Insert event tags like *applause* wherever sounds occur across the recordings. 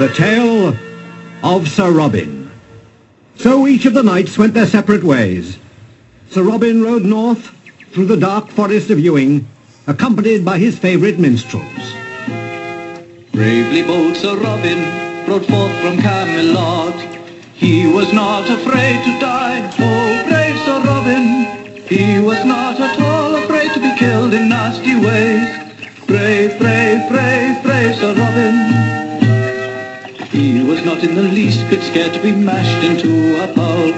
The tale of Sir Robin. So each of the knights went their separate ways. Sir Robin rode north through the dark forest of Ewing, accompanied by his favourite minstrels. Bravely bold Sir Robin rode forth from Camelot. He was not afraid to die, oh brave Sir Robin. He was not at all afraid to be killed in nasty ways. Brave, brave, brave, brave Sir Robin. He was not in the least bit scared to be mashed into a pulp,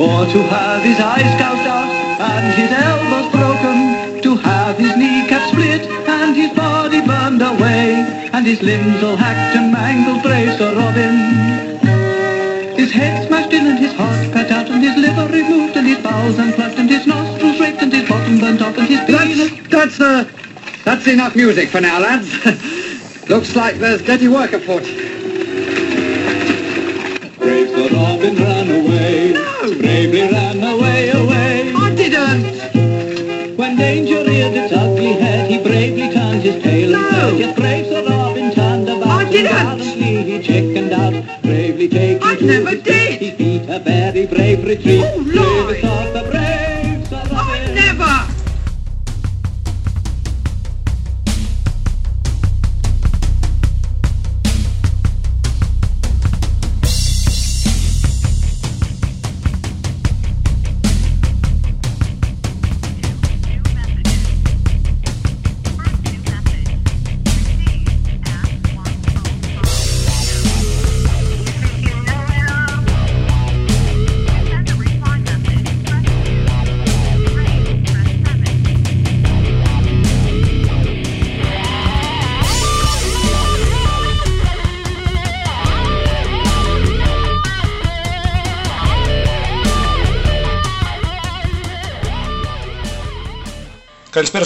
or to have his eyes gouged out and his elbows broken, to have his kneecap split and his body burned away, and his limbs all hacked and mangled, brave Sir Robin. His head smashed in and his heart cut out and his liver removed and his bowels unplugged and his nostrils raked and his bottom burnt off and his penis... That's, uh, that's enough music for now, lads. *laughs* Looks like there's dirty work afoot. Ran away, bravely ran away, away. I didn't. When danger reared its ugly head, he bravely turned his tail and No. fled. Yes, brave Sir Robin turned about I and didn't. gallantly he chickened out, bravely taking I never did.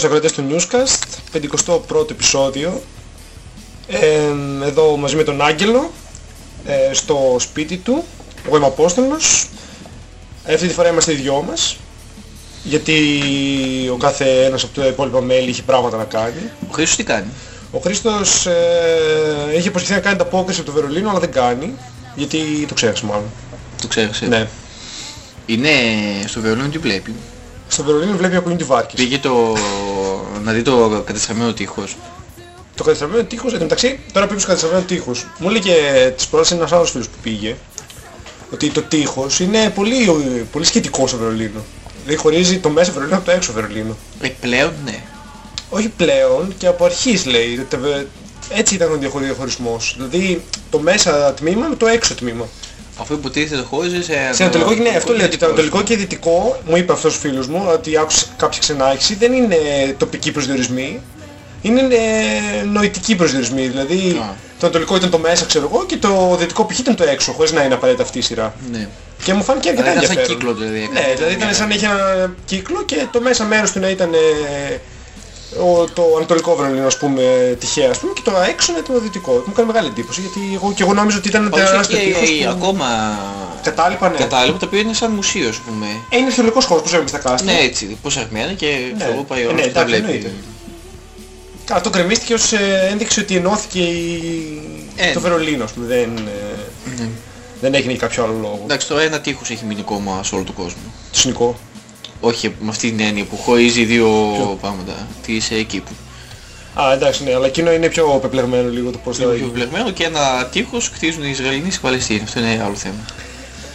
Καλησπέρα στους ακροατές του Newscast, 51ο επεισόδιο. Ε, εδώ μαζί με τον Άγγελο, ε, στο σπίτι του. Εγώ είμαι ο Απόστολος. Αυτή τη φορά είμαστε οι δυο μας. Γιατί ο κάθε ένας από τα υπόλοιπα μέλη είχε πράγματα να κάνει. Ο Χρήστος τι κάνει; Ο Χρήστος ε, είχε υποσχεθεί να κάνει τα απόκριση από το Βερολίνο, αλλά δεν κάνει. Γιατί το ξέχασε μάλλον. Το ξέχασε. Ναι. Είναι στο Βερολίνο τι βλέπει; Στο Βερολίνο βλέπει ακούνε τη βάρκης. Πήγε το... να δει το κατεστραμμένο τείχος. Το κατεστραμμένο τείχος, εν τω μεταξύ, τώρα πήγε στο κατεστραμμένο τείχος. Μου έλεγε τις προάλλες ένας άλλος φίλος που πήγε, ότι το τείχος είναι πολύ, πολύ σχετικό στο Βερολίνο. Δηλαδή χωρίζει το μέσα Βερολίνο από το έξω Βερολίνο. Ε, πλέον ναι. Όχι πλέον και από αρχής λέει. ότι τα- Έτσι ήταν ο διαχωρι- διαχωρισμός. Δηλαδή το μέσα τμήμα με το έξω τμήμα. Αφού υποτίθεται το χώριζε σε... Σε ανατολικό και ναι, αυτό λέει ότι το δυτικό. ανατολικό και δυτικό, μου είπε αυτός ο φίλος μου, ότι άκουσε κάποια ξενάγηση, δεν είναι τοπικοί προσδιορισμοί, είναι ε, νοητικοί προσδιορισμοί. Δηλαδή Α. το ανατολικό ήταν το μέσα, ξέρω εγώ, και το δυτικό π.χ. ήταν το έξω, χωρίς να είναι απαραίτητα αυτή η σειρά. Ναι. Και μου φάνηκε αρκετά Αλλά ήταν σαν ενδιαφέρον. κύκλο δηλαδή. έκανε. Ναι, δηλαδή ήταν σαν να είχε ένα κύκλο και το μέσα μέρος του να ήταν ε, ο, το ανατολικό Βερολίνο, ας πούμε, τυχαία, ας πούμε, και το έξω να ήταν το δυτικό. Μου έκανε μεγάλη εντύπωση, γιατί εγώ και εγώ νόμιζα ότι ήταν Πάντως τεράστιο έχει τείχος και που ακόμα κατάλοιπα, ναι. κατάλοιπα τα οποία είναι σαν μουσείο ας πούμε. Ε, είναι θεωρητικός χώρος, πώς έβλεπες τα κάστρα. Ναι έτσι, πώς αρμένα και Ναι. ξέρω εγώ πάει Ε, ο ναι, άλλος και τα εντάξει, βλέπει. εννοείται. Καλά, αυτό κρεμίστηκε ως ε, ένδειξη ότι ενώθηκε η... Ε, το ναι. Βερολίνο, ας πούμε, δεν, ε, Ναι. δεν έγινε για κάποιο άλλο λόγο. Εντάξει τώρα ένα τείχος έχει μείνει ακόμα σε όλο τον κόσμο. Το συνικό. Όχι με αυτή την έννοια που χωρίζει δύο πράγματα της ε, κήπου. Α, εντάξει, ναι, αλλά εκείνο είναι πιο πεπλεγμένο λίγο το πώς θα Λίγο πιο γίνει. βλεγμένο και ένα τείχος κτίζουν οι Ισραηλινοί στη Παλαιστίνη. Αυτό είναι άλλο θέμα.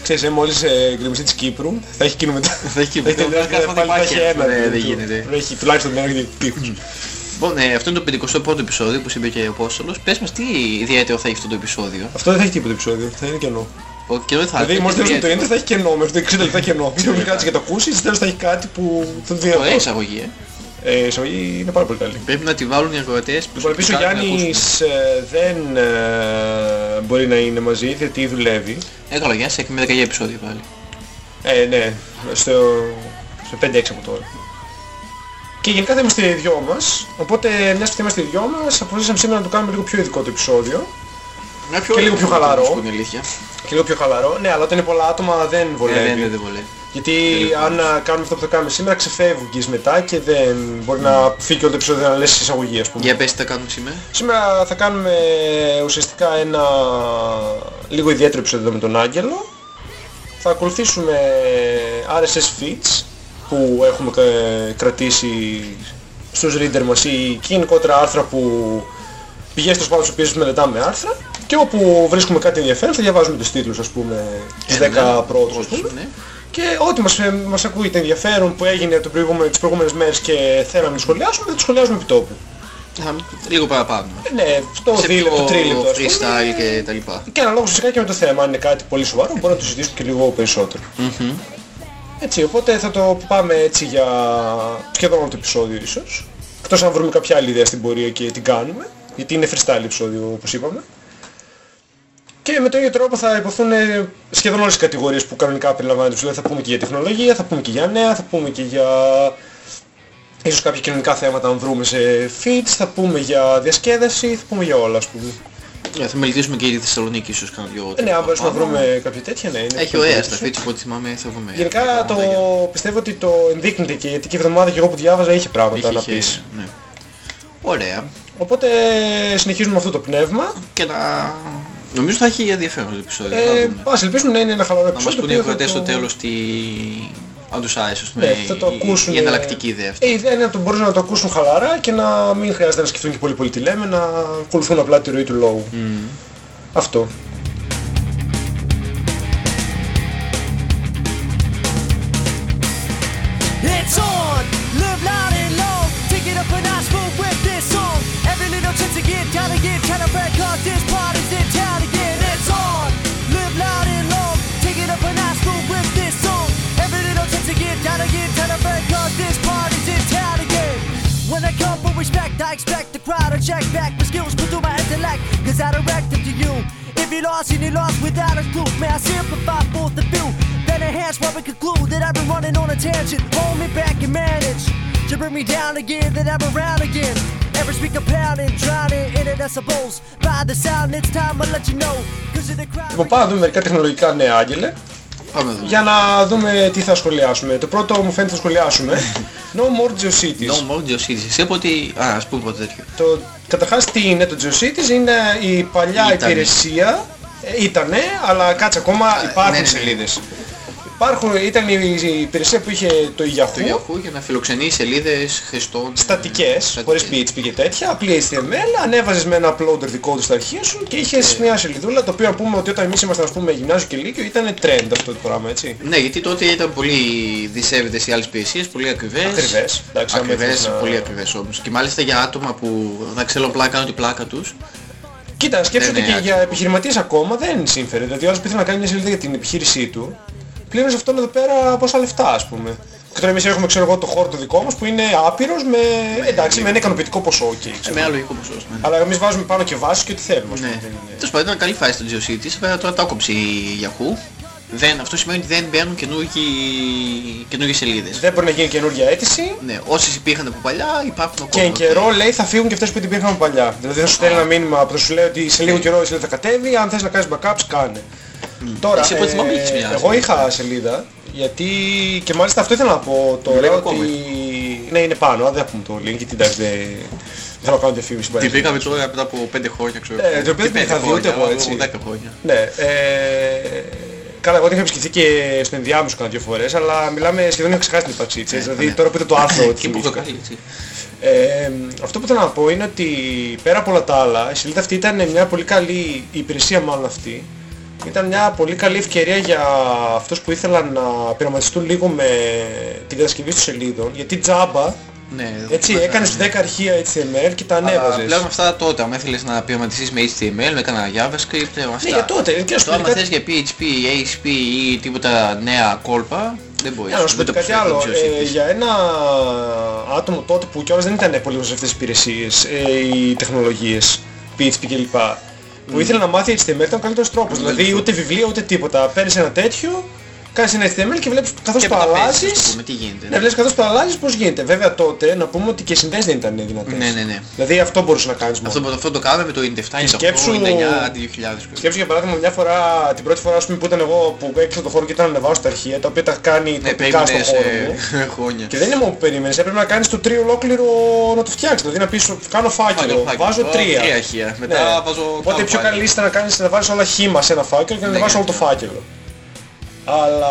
Ξέρεις, ε, μόλις ε, γκρεμιστεί της Κύπρου, θα έχει εκείνο μετά. Θα έχει Κύπρου. την Τώρα άλλη, κάθε πάλι θα υπάρχει έχει αυτό, ένα. ναι, δεν του- γίνεται. θα Έχει τουλάχιστον ένα γιατί τείχους. Λοιπόν, ε, αυτό είναι το 51ο επεισόδιο που είπε και ο Απόστολος. Πες μας τι ιδιαίτερο θα έχει αυτό το επεισόδιο; Αυτό δεν θα έχει τίποτα επεισόδιο, θα είναι κενό. Ο και δεν θα Δηλαδή, έχει μόλις τέλος το ιδιαίτερο. ίντερνετ θα έχει κενό, μέχρι το 60 λεπτά κενό. Και μην κάτσεις και το ακούσεις, στο τέλος θα έχει κάτι που θα το Ωραία δει εισαγωγή, ε. Ε, η εισαγωγή είναι πάρα πολύ καλή. Πρέπει να τη βάλουν οι ακροατές που Λοιπόν, επίσης ο κάνουν να Γιάννης ε, δεν ε, μπορεί να είναι μαζί γιατί δουλεύει. ακούσουν. Ε, καλά, Γιάννης έχει με 10 επεισόδια πάλι. Ε, ναι, στο, στο 5-6 από τώρα. Και γενικά θα είμαστε οι δυο μας, οπότε μιας που θα είμαστε οι δυο μας, αποφασίσαμε σήμερα να το κάνουμε λίγο πιο ειδικό το επεισόδιο. Να Και λίγο πιο χαλαρό. Είναι αλήθεια. Και λίγο πιο χαλαρό. Ναι, αλλά όταν είναι πολλά άτομα δεν Ναι, βολεύει. δεν δεν βολεύει. Γιατί αν α, κάνουμε αυτό που θα κάνουμε σήμερα ξεφεύγεις μετά και δεν μπορεί να φύγει όλο το επεισόδιο να λες εισαγωγή ας πούμε. Για πες τι θα κάνουμε σήμερα. Σήμερα θα κάνουμε ουσιαστικά ένα λίγο ιδιαίτερο επεισόδιο με τον Άγγελο. Θα ακολουθήσουμε RSS feeds που έχουμε κα- κρατήσει στους reader μας ή και γενικότερα άρθρα που πηγές στους πάντων οποίες μελετάμε άρθρα και όπου βρίσκουμε κάτι ενδιαφέρον θα διαβάζουμε τους τίτλους ας πούμε τις Ε, 10 ναι. πρώτους ας Όχι, πούμε ναι. και ό,τι μας, ε, μας ακούγεται ενδιαφέρον που έγινε το προηγούμενο, τις προηγούμενες μέρες και θέλαμε να το σχολιάσουμε θα το σχολιάσουμε επί τόπου. Θα- Λίγο παραπάνω. Ε, Ναι, στο Σε δίλεπτο, πιο τρίλεπτο ας πούμε. freestyle και τα λοιπά. Και αναλόγως φυσικά και με το θέμα. Αν είναι κάτι πολύ σοβαρό μπορούμε να το συζητήσουμε και λίγο περισσότερο. Έτσι, οπότε θα το πάμε έτσι για σχεδόν όλο το επεισόδιο ίσως. Εκτός αν βρούμε κάποια άλλη ιδέα στην πορεία και την κάνουμε. Γιατί είναι freestyle επεισόδιο όπως είπαμε. Και με τον ίδιο τρόπο θα υποθούν ε, σχεδόν όλες τις κατηγορίες που κανονικά περιλαμβάνονται. Δηλαδή θα πούμε και για τεχνολογία, θα πούμε και για νέα, θα πούμε και για ίσως κάποια κοινωνικά θέματα αν βρούμε σε feeds, θα πούμε για διασκέδαση, θα πούμε για όλα ας πούμε. Ε, Θα μελετήσουμε και η Θεσσαλονίκη ίσως κάνα δυο. Ε, Ναι, αν μπορέσουμε να παραπάνω. βρούμε κάποια τέτοια, ναι. είναι Έχει πολύ ωραία περίπτωση. στα feeds που ό,τι θυμάμαι θα βρούμε. Γενικά το πράγματα πιστεύω ότι το ενδείκνυται και γιατί και η εβδομάδα και εγώ που διάβαζα είχε πράγματα για- να είχε- πεις. ναι. Ωραία. Οπότε συνεχίζουμε με αυτό το πνεύμα. Και να... Νομίζω θα έχει ενδιαφέρον το επεισόδιο. θα Ε, δούμε. ας ελπίσουμε να είναι ένα χαλαρό Να μας επεισόδιο. πούνε οι το οποίο ακροατές θα στο το- τέλος τι... Αν τους άρεσε, ας πούμε, Ναι, θα το η- ακούσουν. η εναλλακτική ιδέα αυτή. Ε, η ιδέα είναι να το μπορούν να το ακούσουν χαλαρά και να μην χρειάζεται να σκεφτούν και πολύ πολύ τι λέμε, να ακολουθούν απλά τη ροή του λόγου. Αυτό. Chance to get down again, kind of back cause this party's in town again. It's on, live loud and long. Take it up a notch, move with this song. Every little chance to get down again, kind of back cause this party's in town again. When I come for respect, I expect the crowd to check back my skills, put through my intellect, cause I direct them to you. If you lost, you lost without a clue, may I simplify both of you? Then enhance where we conclude that I've been running on a tangent. Hold me back and manage to bring me down again, then I'm around again. Every speaker pounding, drowning in it, I suppose. By the sound, it's time to let you know. Cause of the crowd. Λοιπόν, πάμε να δούμε μερικά τεχνολογικά νέα, Άγγελε, Πάμε να δούμε. για να δούμε τι θα σχολιάσουμε. Το πρώτο μου φαίνεται θα σχολιάσουμε. *laughs* No more GeoCities. No more GeoCities. Εσύ από ότι... Α, ας πούμε πρώτα τέτοιο. Το, καταρχάς τι είναι το GeoCities, είναι η παλιά Ήτανε. υπηρεσία, ε, ήτανε, αλλά κάτσε ακόμα υπάρχουν ναι, ναι, ναι. Σελίδες. Υπάρχουν, ήταν η, η υπηρεσία που είχε το Το Yahoo, Yahoo για να φιλοξενεί σελίδες χρηστών. στατικές, Στατικές. χωρίς PHP και τέτοια, απλή HTML, ανέβαζες με ένα uploader δικό του στα αρχεία σου και είχες μια σελίδουλα, το οποίο να πούμε ότι όταν εμείς ήμασταν ας πούμε γυμνάσιο και λύκειο ήταν trend αυτό το πράγμα, έτσι. Ναι, γιατί τότε ήταν πολύ δισεύετες οι άλλες υπηρεσίες, πολύ ακριβές. Ακριβές, εντάξει, άμα Ακριβές, ήθελες να- πολύ ακριβές όμως. Και μάλιστα για άτομα που να ξέρουν απλά να κάνουν την πλάκα τους. Κοίτα, σκέφτεται Ναι, και ναι, για επιχειρηματίες ακόμα δεν σύμφερε. Δηλαδή ο άλλος που ήθελε να κάνει μια σελίδα για την επιχείρησή του, πλήρωσε αυτόν εδώ πέρα πόσα λεφτά ας πούμε. Και τώρα εμείς έχουμε ξέρω εγώ το χώρο το δικό μας που είναι άπειρος με, εντάξει, με ένα ικανοποιητικό ποσό okay, Σε ξέρω. με ένα λογικό ποσό. Ναι. Αλλά εμείς βάζουμε πάνω και βάσεις και ό,τι θέλουμε. ας πούμε, Ναι. δεν είναι- Τέλος πάντων ήταν καλή φάση στο GeoCities, βέβαια τώρα το άκοψε η Yahoo. Δεν, αυτό σημαίνει ότι δεν μπαίνουν καινούργιοι- καινούργιες σελίδες. Δεν μπορεί να γίνει καινούργια αίτηση Ναι, όσες υπήρχαν από παλιά υπάρχουν ακόμα. και εν καιρό λέει θα φύγουν και αυτές που την υπήρχαν από παλιά. Δηλαδή θα σου στέλνει ένα μήνυμα που θα σου λέει ότι σε λίγο καιρό η σελίδα θα κατέβει, αν θες να κάνεις backups κάνε. Τώρα, Εσύ από ό,τι θυμάμαι είχες μια εγώ σελίδα. είχα σελίδα γιατί και μάλιστα αυτό ήθελα να πω τώρα Δουλεύει ότι... ακόμα. Ναι είναι πάνω, αλλά δεν θα πούμε το link γιατί εντάξει δεν δεν θέλω να κάνω διαφήμιση. Την πήγαμε τώρα μετά από 5 χρόνια ξέρω. Ε, το οποίο Τι δεν είχα πέντε δει ούτε χρόνια, εγώ, έτσι. 10 χρόνια. Ναι, ε, Καλά, εγώ την είχα επισκεφθεί και στο ενδιάμεσο κάνα δύο φορές, αλλά μιλάμε σχεδόν είχα ξεχάσει την ύπαρξή της. δηλαδή ναι. τώρα που είδα το άρθρο ότι Και που το θυμήθηκα. κάνει έτσι. Ε, αυτό που θέλω να πω είναι ότι πέρα από όλα τα άλλα, η σελίδα αυτή ήταν μια πολύ καλή, η υπηρεσία μάλλον αυτή, ήταν μια πολύ καλή ευκαιρία για αυτούς που ήθελαν να πειραματιστούν λίγο με την κατασκευή των σελίδων, γιατί τζάμπα, Ναι, έτσι, εδώ έκανες ναι. 10 αρχεία HTML και τα Αλλά ανέβαζες. Πλέον αυτά τότε, αν ήθελες να πειραματιστείς με HTML, με κανένα JavaScript, με αυτά. Ναι, για τότε, και να σου πω Τώρα, άμα κάτι- θες για PHP, ASP ή τίποτα νέα κόλπα, δεν μπορείς. Για να σου πω Δεν και το κάτι άλλο, προσφέρει το ε, GeoCities. για ένα άτομο τότε που κιόλας δεν ήταν πολύ γνωστές αυτές τις υπηρεσίες, ε, οι τεχνολογίες, PHP κλπ. Που ήθελε να μάθει HTML ήταν ο καλύτερος τρόπος. Δηλαδή ούτε βιβλία ούτε τίποτα. Παίρνεις ένα τέτοιο, κάνεις ένα HTML και βλέπεις καθώς Και το από τα pages, ας αλλάζεις. πούμε, τι γίνεται. Ναι, βλέπεις καθώς το αλλάζεις πώς γίνεται. Βέβαια τότε να πούμε ότι και οι συνδέσεις δεν ήταν δυνατές. Ναι, ναι, ναι. Δηλαδή αυτό μπορούσες να κάνεις μόνο. Αυτό, αυτό το κάναμε με το 97, 98, σκέψου- 99, αντί 2000. Σκέψου για παράδειγμα μια φορά, την πρώτη φορά ας πούμε, που ήταν εγώ που έκλεισα το χώρο και ήταν να ανεβάσω τα αρχεία, τα οποία τα κάνει Ναι, τοπικά στον περίμενες χώρο μου. ε, *laughs* χρόνια. Και δεν είναι μόνο που περίμενες, έπρεπε να κάνεις το τρίο ολόκληρο να το φτιάξεις. Δηλαδή να πεις κάνω φάκελο, Φάκελο, φάκελο. βάζω Ω, τρία. τρία αρχεία. Μετά Ναι. βάζω Οπότε άλλο η πιο φάκελο. καλή λύση ήταν να κάνεις να βάλεις όλα χήμα σε ένα φάκελο και να Ναι, ανεβάσεις ναι. όλο το φάκελο. Αλλά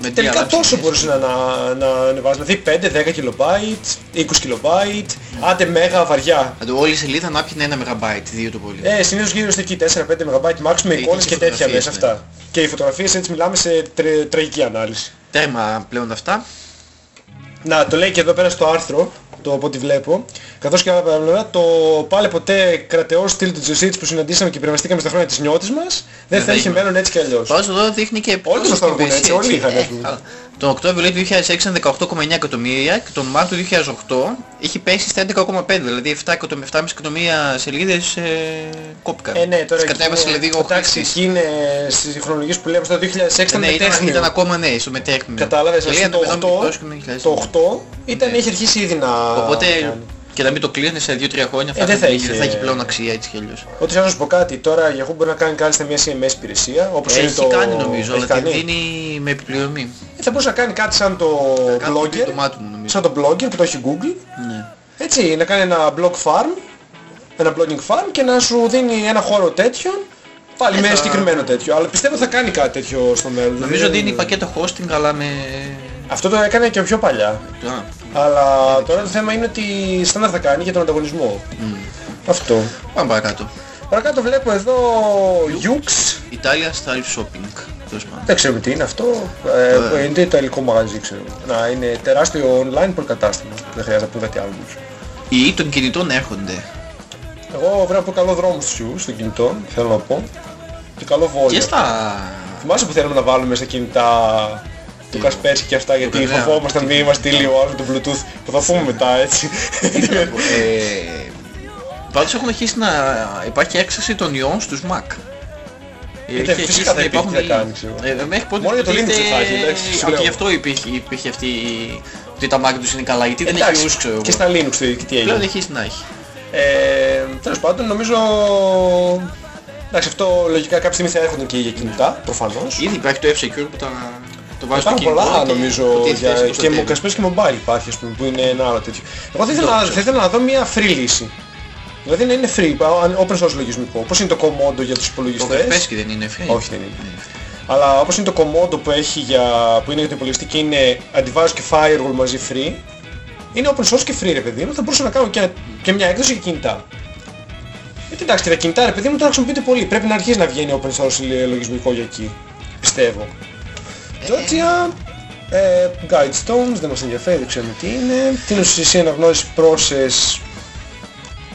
Με τελικά διάλαψη, τόσο ναι. μπορούσε να, να, να ανεβάσεις. Δηλαδή 5-10 κιλομπάιτ, 20 κιλομπάιτ, άντε μέγα βαριά. Δηλαδή, όλη η σελίδα να πιει ένα MB, δύο το πολύ. Ε, συνήθως γύρω στο εκεί 4-5 MB max με Ε, εικόνες και και τέτοια φωτογραφίες, μέσα ναι. αυτά. Και οι φωτογραφίες έτσι μιλάμε σε τρε- τραγική ανάλυση. Τέρμα πλέον αυτά. Να, το λέει και εδώ πέρα στο άρθρο, το από ό,τι βλέπω. Καθώς και άλλα παραπλανά, το πάλι ποτέ κρατεός στυλ του Τζεσίτς που συναντήσαμε και πυρευαστήκαμε στα χρόνια της νιώτης μας, δεν θα θα είχε είχε. μέλλον έτσι κι αλλιώς. Πάντως εδώ δείχνει και Όλοι μας το έχουν έτσι, όλοι είχαν Ε, έτσι. καλά. Τον Οκτώβριο λέει του 2006 ήταν 18,9 εκατομμύρια και τον Μάρτιο του 2008 έχει πέσει στα 11,5 δηλαδή 7 εκατο- 7,5 εκατομμύρια σελίδες ε, κόπηκαν. Ε, ναι, τώρα Τις κατέβασε εκεί είναι- δηλαδή ο Εντάξει, χρήστης. εκεί είναι στις χρονολογίες που λέμε στο 2006 ήταν Ναι, ήταν, μετέχνιο. ήταν ακόμα ναι, στο μετέχνιο. Κατάλαβες, ας Λέει, πούμε, το μετά 8, μικρός και με 2000. το 8 ήταν, Ναι. είχε αρχίσει ήδη να... Οπότε κάνει. Και να μην το κλείνεις σε 2-3 χρόνια Ε, δεν θα είχε- δεν θα έχει πλέον αξία έτσι κι αλλιώς. Ότι θέλω να σου πω κάτι, τώρα η Yahoo μπορεί να κάνει κάλλιστα μια CMS υπηρεσία, όπως είναι Έχει το... κάνει νομίζω, Έχει αλλά τη κάνει. δίνει με επιπληρωμή. Ε, Θα μπορούσε να κάνει κάτι σαν το Κάτω από blogger, το μάτι μου νομίζω. σαν το blogger που το έχει Google, Ναι. έτσι, να κάνει ένα blog farm, ένα blogging farm και να σου δίνει ένα χώρο τέτοιο, πάλι Ε, με θα- συγκεκριμένο τέτοιο, αλλά πιστεύω θα κάνει κάτι τέτοιο στο μέλλον. Νομίζω Δηλαδή, δίνει πακέτο hosting αλλά με... Αυτό το έκανε και πιο παλιά. Α, Αλλά τώρα το θέμα είναι ότι στάνταρ θα κάνει για τον ανταγωνισμό. Αυτό. Πάμε παρακάτω. Παρακάτω βλέπω εδώ Yux. Italia Style Shopping. Τέλος πάντων. Δεν ξέρουμε τι είναι αυτό. Ε, είναι ιταλικό μαγαζί ξέρω. Να είναι τεράστιο online προκατάστημα. Δεν χρειάζεται να πούμε κάτι άλλο. νομίζω. Οι των κινητών έρχονται. Εγώ βρήκα από καλό δρόμο στους Yux, στο κινητό, θέλω να πω. Και καλό Και βόλιο. στα... Θυμάσαι που θέλουμε να βάλουμε στα κινητά του Κασπέρσκι και αυτά γιατί βέβαια. φοβόμασταν μη μας στείλει ο άλλος το Bluetooth που θα πούμε μετά έτσι. ε, Πάντως έχουν αρχίσει να υπάρχει έξαρση των ιών στους Mac. Ε, Έχει αρχίσει φυσικά να δεν υπήρχε υπάρχουν τι να οι- κάνει, ξέρω. Ε, μέχρι πρώτη Μόνο για το Linux υποτίθεται- δεν θα έχει, εντάξει, σου από λέω. γι' αυτό υπήρχε, υπήρχε αυτή η- ότι τα Mac τους είναι καλά, γιατί δεν έχει Εντάξει, use ξέρω και εγώ. στα Linux το ίδιο, τι Πλέον έγινε. έχει αρχίσει να έχει. Ε, τέλος πάντων νομίζω... Εντάξει αυτό λογικά κάποια στιγμή θα έρχονται και για κινητά, προφανώς. Ήδη υπάρχει το F-Secure που τα, το βάζεις στο Υπάρχουν κινητό πολλά και νομίζω υποτίθεται για... στο και προστατεύει. μου Κασπέρσκι και mobile υπάρχει ας πούμε που είναι ένα άλλο τέτοιο. Εγώ θα ήθελα, να, ξέρω. θα ήθελα να δω μια free λύση. Δηλαδή να είναι free, α, open source λογισμικό. Πώς είναι το Komodo για τους Το υπολογιστές. Kaspersky δεν είναι free. Όχι δεν είναι. Αλλά όπως είναι το Komodo που, έχει για, που είναι για το υπολογιστή και είναι αντιβάζω και firewall μαζί free, είναι open source και free ρε παιδί μου, θα μπορούσα να κάνω και, και μια έκδοση για κινητά. Γιατί εντάξει και τα κινητά ρε παιδί μου τώρα χρησιμοποιείται πολύ, πρέπει να αρχίσει να βγαίνει open source λογισμικό για εκεί, πιστεύω. Georgia, ε, Guidestones, δεν μας ενδιαφέρει, δεν ξέρουμε τι είναι. Την ουσιαστική αναγνώρισης process,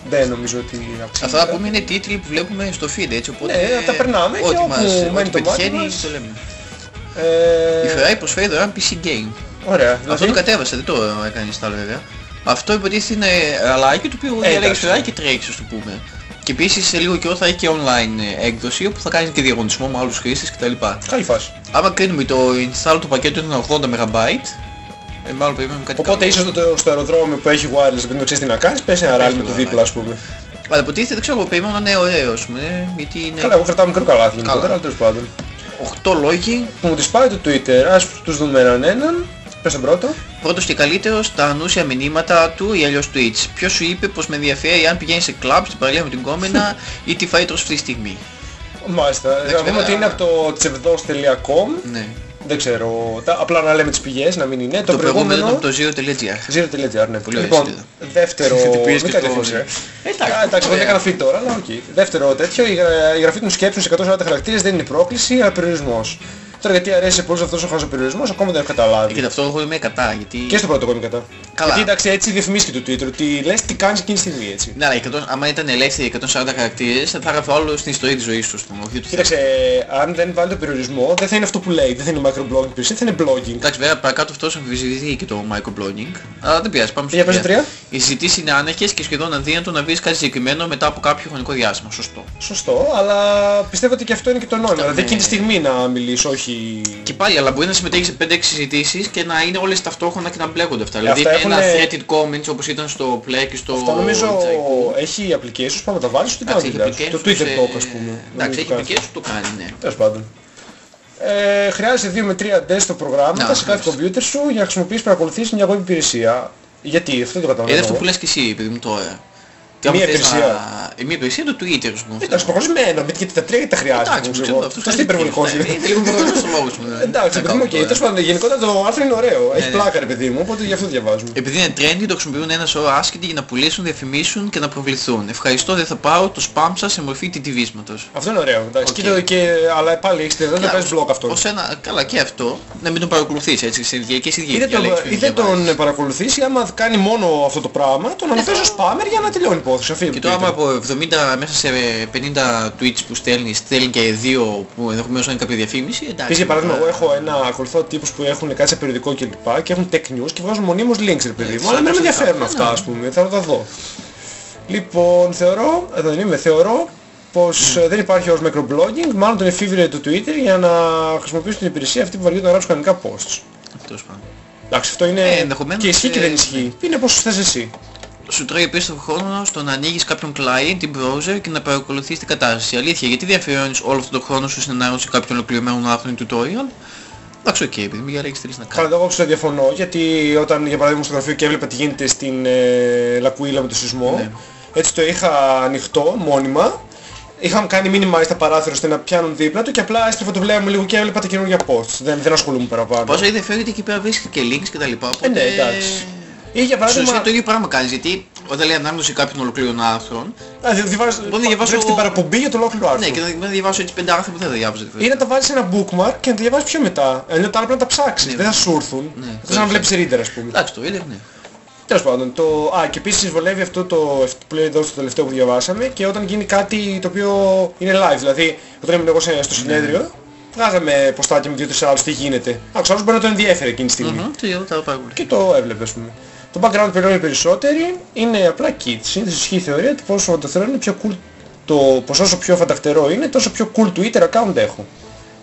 δεν νομίζω ότι αξίζει. Αυτά που πούμε είναι τίτλοι που βλέπουμε στο feed έτσι οπότε Ναι, τα περνάμε και ό,τι όπου μας, μένει ό,τι το μάτι πετυχαίνει μας. το λέμε. Ε, Η Ferrari προσφέρει δωρεάν PC game. Ωραία. Αυτό το δηλαδή- κατέβασε, δεν το έκανε install βέβαια. Αυτό υποτίθεται είναι αλάκι το οποίο Ε, διαλέγεις εντάξει. Ferrari και τρέχεις ας το πούμε. Και επίσης σε λίγο καιρό θα έχει και online ε, έκδοση όπου θα κάνεις και διαγωνισμό με άλλους χρήστες κτλ. Καλή φάση. Άμα κρίνουμε το install του πακέτου είναι 80 MB, ε, μάλλον περιμένουμε κάτι Οπότε καλό. ίσως στο, στο αεροδρόμιο που έχει wireless επειδή δεν ξέρεις τι να κάνεις, πες ένα ράλι με το ένα δίπλα ας πούμε. Αλλά υποτίθεται δεν ξέρω, εγώ περιμένω να είναι ωραίο ας πούμε, ε, γιατί είναι Καλά, εγώ κρατάω μικρό καλάθι γενικότερα, Καλά. αλλά τέλος πάντων. 8 λόγοι Που μου τις πάει το Twitter, ας τους δούμε έναν έναν. Πες τον πρώτο. Πρώτος και καλύτερος τα ανούσια μηνύματα του ή αλλιώς tweets. Ποιος σου είπε πως με ενδιαφέρει αν πηγαίνεις σε κλαμπ στην παραλία με την κόμενα *laughs* ή τι φάει τρως αυτή τη στιγμή; Μάλιστα. Θα πούμε βέβαια. ότι είναι από το τσεβδός.com. Ναι. Δεν ξέρω. τα- Απλά να λέμε τις πηγές, να μην είναι. Το, προηγούμενο ήταν από το zero.gr. Zero.gr, ναι. Πολύ λοιπόν, ωραία δεύτερο... *laughs* Τι πήρες μην και κάτι το- αφήνεις, ε. Εντάξει, Α, Εντάξει, εγώ δεν ωραία. έκανα feed τώρα, αλλά οκ. Δεύτερο τέτοιο, η γρα- η γραφή των σκέψεων σε 140 χαρακτήρες δεν είναι πρόκληση, αλλά περιορισμός. Τώρα γιατί αρέσει σε πολλούς αυτός ο χαζοπεριορισμός, ακόμα δεν έχω καταλάβει. Και αυτό εγώ είμαι κατά γιατί Και στο πρώτο εγώ είμαι κατά. Καλά. Γιατί εντάξει έτσι διαφημίσει και το Twitter ότι λες τι κάνεις εκείνη τη στιγμή έτσι. Ναι, αλλά 100, άμα ήταν ελεύθεροι 140 χαρακτήρες θα έγραφε όλο στην ιστορία της ζωής τους, ας πούμε. όχι ότι θα- Κοίταξε, αν δεν βάλει τον περιορισμό δεν θα είναι αυτό που λέει, δεν θα είναι microblogging υπηρεσία, θα είναι blogging. Εντάξει, βέβαια παρακάτω αυτός αμφισβητεί και το microblogging. Αλλά δεν πειράζει, πάμε στο Για πες το τρία. τρία. Οι συζητήσεις είναι άνεχες και σχεδόν αδύνατο να βρεις κάτι συγκεκριμένο μετά από κάποιο χρονικό διάστημα. Σωστό. Σωστό, αλλά πιστεύω ότι και αυτό είναι και το νόημα. Δηλαδή ναι. εκείνη τη στιγμή να μιλήσω, όχι... Και πάλι, αλλά μπορεί να συμμετέχεις σε 5-6 συζητήσεις και να είναι όλες ταυτόχρονα και να μπλέκονται αυτά. Δηλαδή αυτά ένα έχουνε- threaded comments όπως ήταν στο Play και στο Αυτό νομίζω Τζαϊκού. έχει applications που να τα βάλεις στην Εντάξει, έχει κάμερα. Το applications, Twitter ε, Talk ας πούμε. Εντάξει, έχει Νομίζω το κάνει. applications που το κάνει, ναι. Τέλος πάντων. Ε, χρειάζεται 2 με 3 desktop προγράμματα Να, σε κάθε χρειάζεται. κομπιούτερ σου για να χρησιμοποιήσεις παρακολουθήσεις μια web υπηρεσία. Γιατί, αυτό δεν το Είναι καταλαβαίνω. αυτό εγώ. που λες και εσύ, επειδή μου τώρα. Τη άμα μία θες υπηρεσία. να- Η μία υπηρεσία το Twitter, ας πούμε. Εντάξει, προχωρησμένο, γιατί τα τρία γιατί τα χρειάζεται. Εντάξει, ξέρω ξέρω, εγώ. αυτό Αυτό είναι υπερβολικός. Είναι είναι λίγο προχωρημένος στο λόγο σου. Ε, Εντάξει, παιδί μου, οκ. Τέλος πάντων, γενικότερα το άρθρο είναι ωραίο. Έχει ναι. πλάκα, ρε παιδί μου, οπότε γι' αυτό το διαβάζουμε. Επειδή είναι trendy, το χρησιμοποιούν ένα σώρο άσχετοι για να πουλήσουν, διαφημίσουν και να προβληθούν. Ευχαριστώ, δεν θα πάρω το spam σας σε μορφή τιτιβίσματος. Αυτό είναι ωραίο. Εντάξει, Οκ. και το- και, αλλά πάλι έχεις τη δυνατότητα να παίζεις block αυτό. Ως ένα, καλά και αυτό, να μην τον παρακολουθείς έτσι, σε διαρκές Ή ιδιαίτερη δεν, τον, ή δεν τον παρακολουθήσει, άμα κάνει μόνο αυτό το πράγμα, τον αναφέρεις ως spammer για να τελειώνει η υπόθεση. Αυτή Και τώρα άμα από 70 μέσα σε 50 tweets που στέλνεις, στέλνει και δύο που ενδεχομένως να είναι κάποια διαφήμιση, εντάξει. Επίσης, για παράδειγμα, τώρα- εγώ έχω ένα ακολουθώ τύπους που έχουν κάτι σε περιοδικό κλπ. και έχουν tech news και βγάζουν μονίμως links, ρε παιδί μου. Έτσι, Αλλά δεν με όπως ενδιαφέρουν τα- αυτά, ναι. ας πούμε. Θα τα δω. Λοιπόν, θεωρώ, εδώ δεν είμαι, θεωρώ πως ε, δεν υπάρχει ως microblogging, μάλλον τον εφηύρε το Twitter για να χρησιμοποιήσουν την υπηρεσία αυτή που βαριούνται να γράψουν κανονικά posts. Τέλος πάντων. Εντάξει, αυτό είναι Ε, ενδεχομένως, και ισχύει και ε, δεν ισχύει. Είναι πως θες εσύ. Σου τρώει επίσης τον χρόνο στο να ανοίγεις κάποιον client ή browser και να παρακολουθείς την κατάσταση. Αλήθεια, γιατί διαθέτεις όλο αυτόν τον χρόνο σου στην ανάγνωση κάποιων ολοκληρωμένων άρθρων ή tutorial; Εντάξει, οκ, επειδή μην διαλέξεις θέλεις να Καλά, κάνεις. εγώ ξέρω διαφωνώ, γιατί όταν για παράδειγμα στο γραφείο και έβλεπα τι γίνεται στην ε, Λακουίλα με το σεισμό, Ναι. έτσι το είχα ανοιχτό μόνιμα, είχαμε κάνει minimize τα παράθυρα ώστε να πιάνουν δίπλα του και απλά έστρεφα το βλέμμα μου λίγο και έβλεπα τα καινούργια posts. Δεν, δεν ασχολούμαι παραπάνω. Πόσο ενδιαφέρει εκεί πέρα βρίσκεις και links και τα λοιπά. Οπότε... Ε, ναι, εντάξει. Ή για Στην παράδειγμα, ουσία το ίδιο πράγμα κάνεις, γιατί όταν λέει ανάγνωση κάποιων ολοκλήρων άρθρων, α, δι- διαβάζω, να διαβάσω- βλέπεις την παραπομπή για το ολόκληρο άρθρο. ναι, και να να διαβάσω έτσι πέντε άρθρα που δεν θα διάβαζα. Ή να τα βάλεις σε ένα bookmark και να τα διαβάσεις πιο μετά. Ενώ τα άλλα πρέπει να τα ψάξεις, Ναι. δεν θα σου έρθουν. Ναι, Εκτός αν βλέπεις reader ας πούμε. Εντάξει, το είδες, ναι. Τέλος πάντων, το... Α, και επίσης βολεύει αυτό το που λέει εδώ στο τελευταίο που διαβάσαμε και όταν γίνει κάτι το οποίο είναι live. Δηλαδή, όταν ήμουν εγώ σε- στο συνέδριο, βγάζαμε ποστάκια με δύο-τρεις άλλους τι γίνεται. Άκουσα άλλους μπορεί να τον ενδιέφερε εκείνη τη στιγμή. Μμμ, Το είδα, τα πάρα πολύ. Και το έβλεπε, ας πούμε. Το background που περιμένουν οι περισσότεροι είναι απλά kits. Συνήθως ισχύει η θεωρία ότι πόσο το θέλω είναι πιο cool, το, πως όσο πιο φανταχτερό είναι, τόσο πιο cool Twitter account έχω.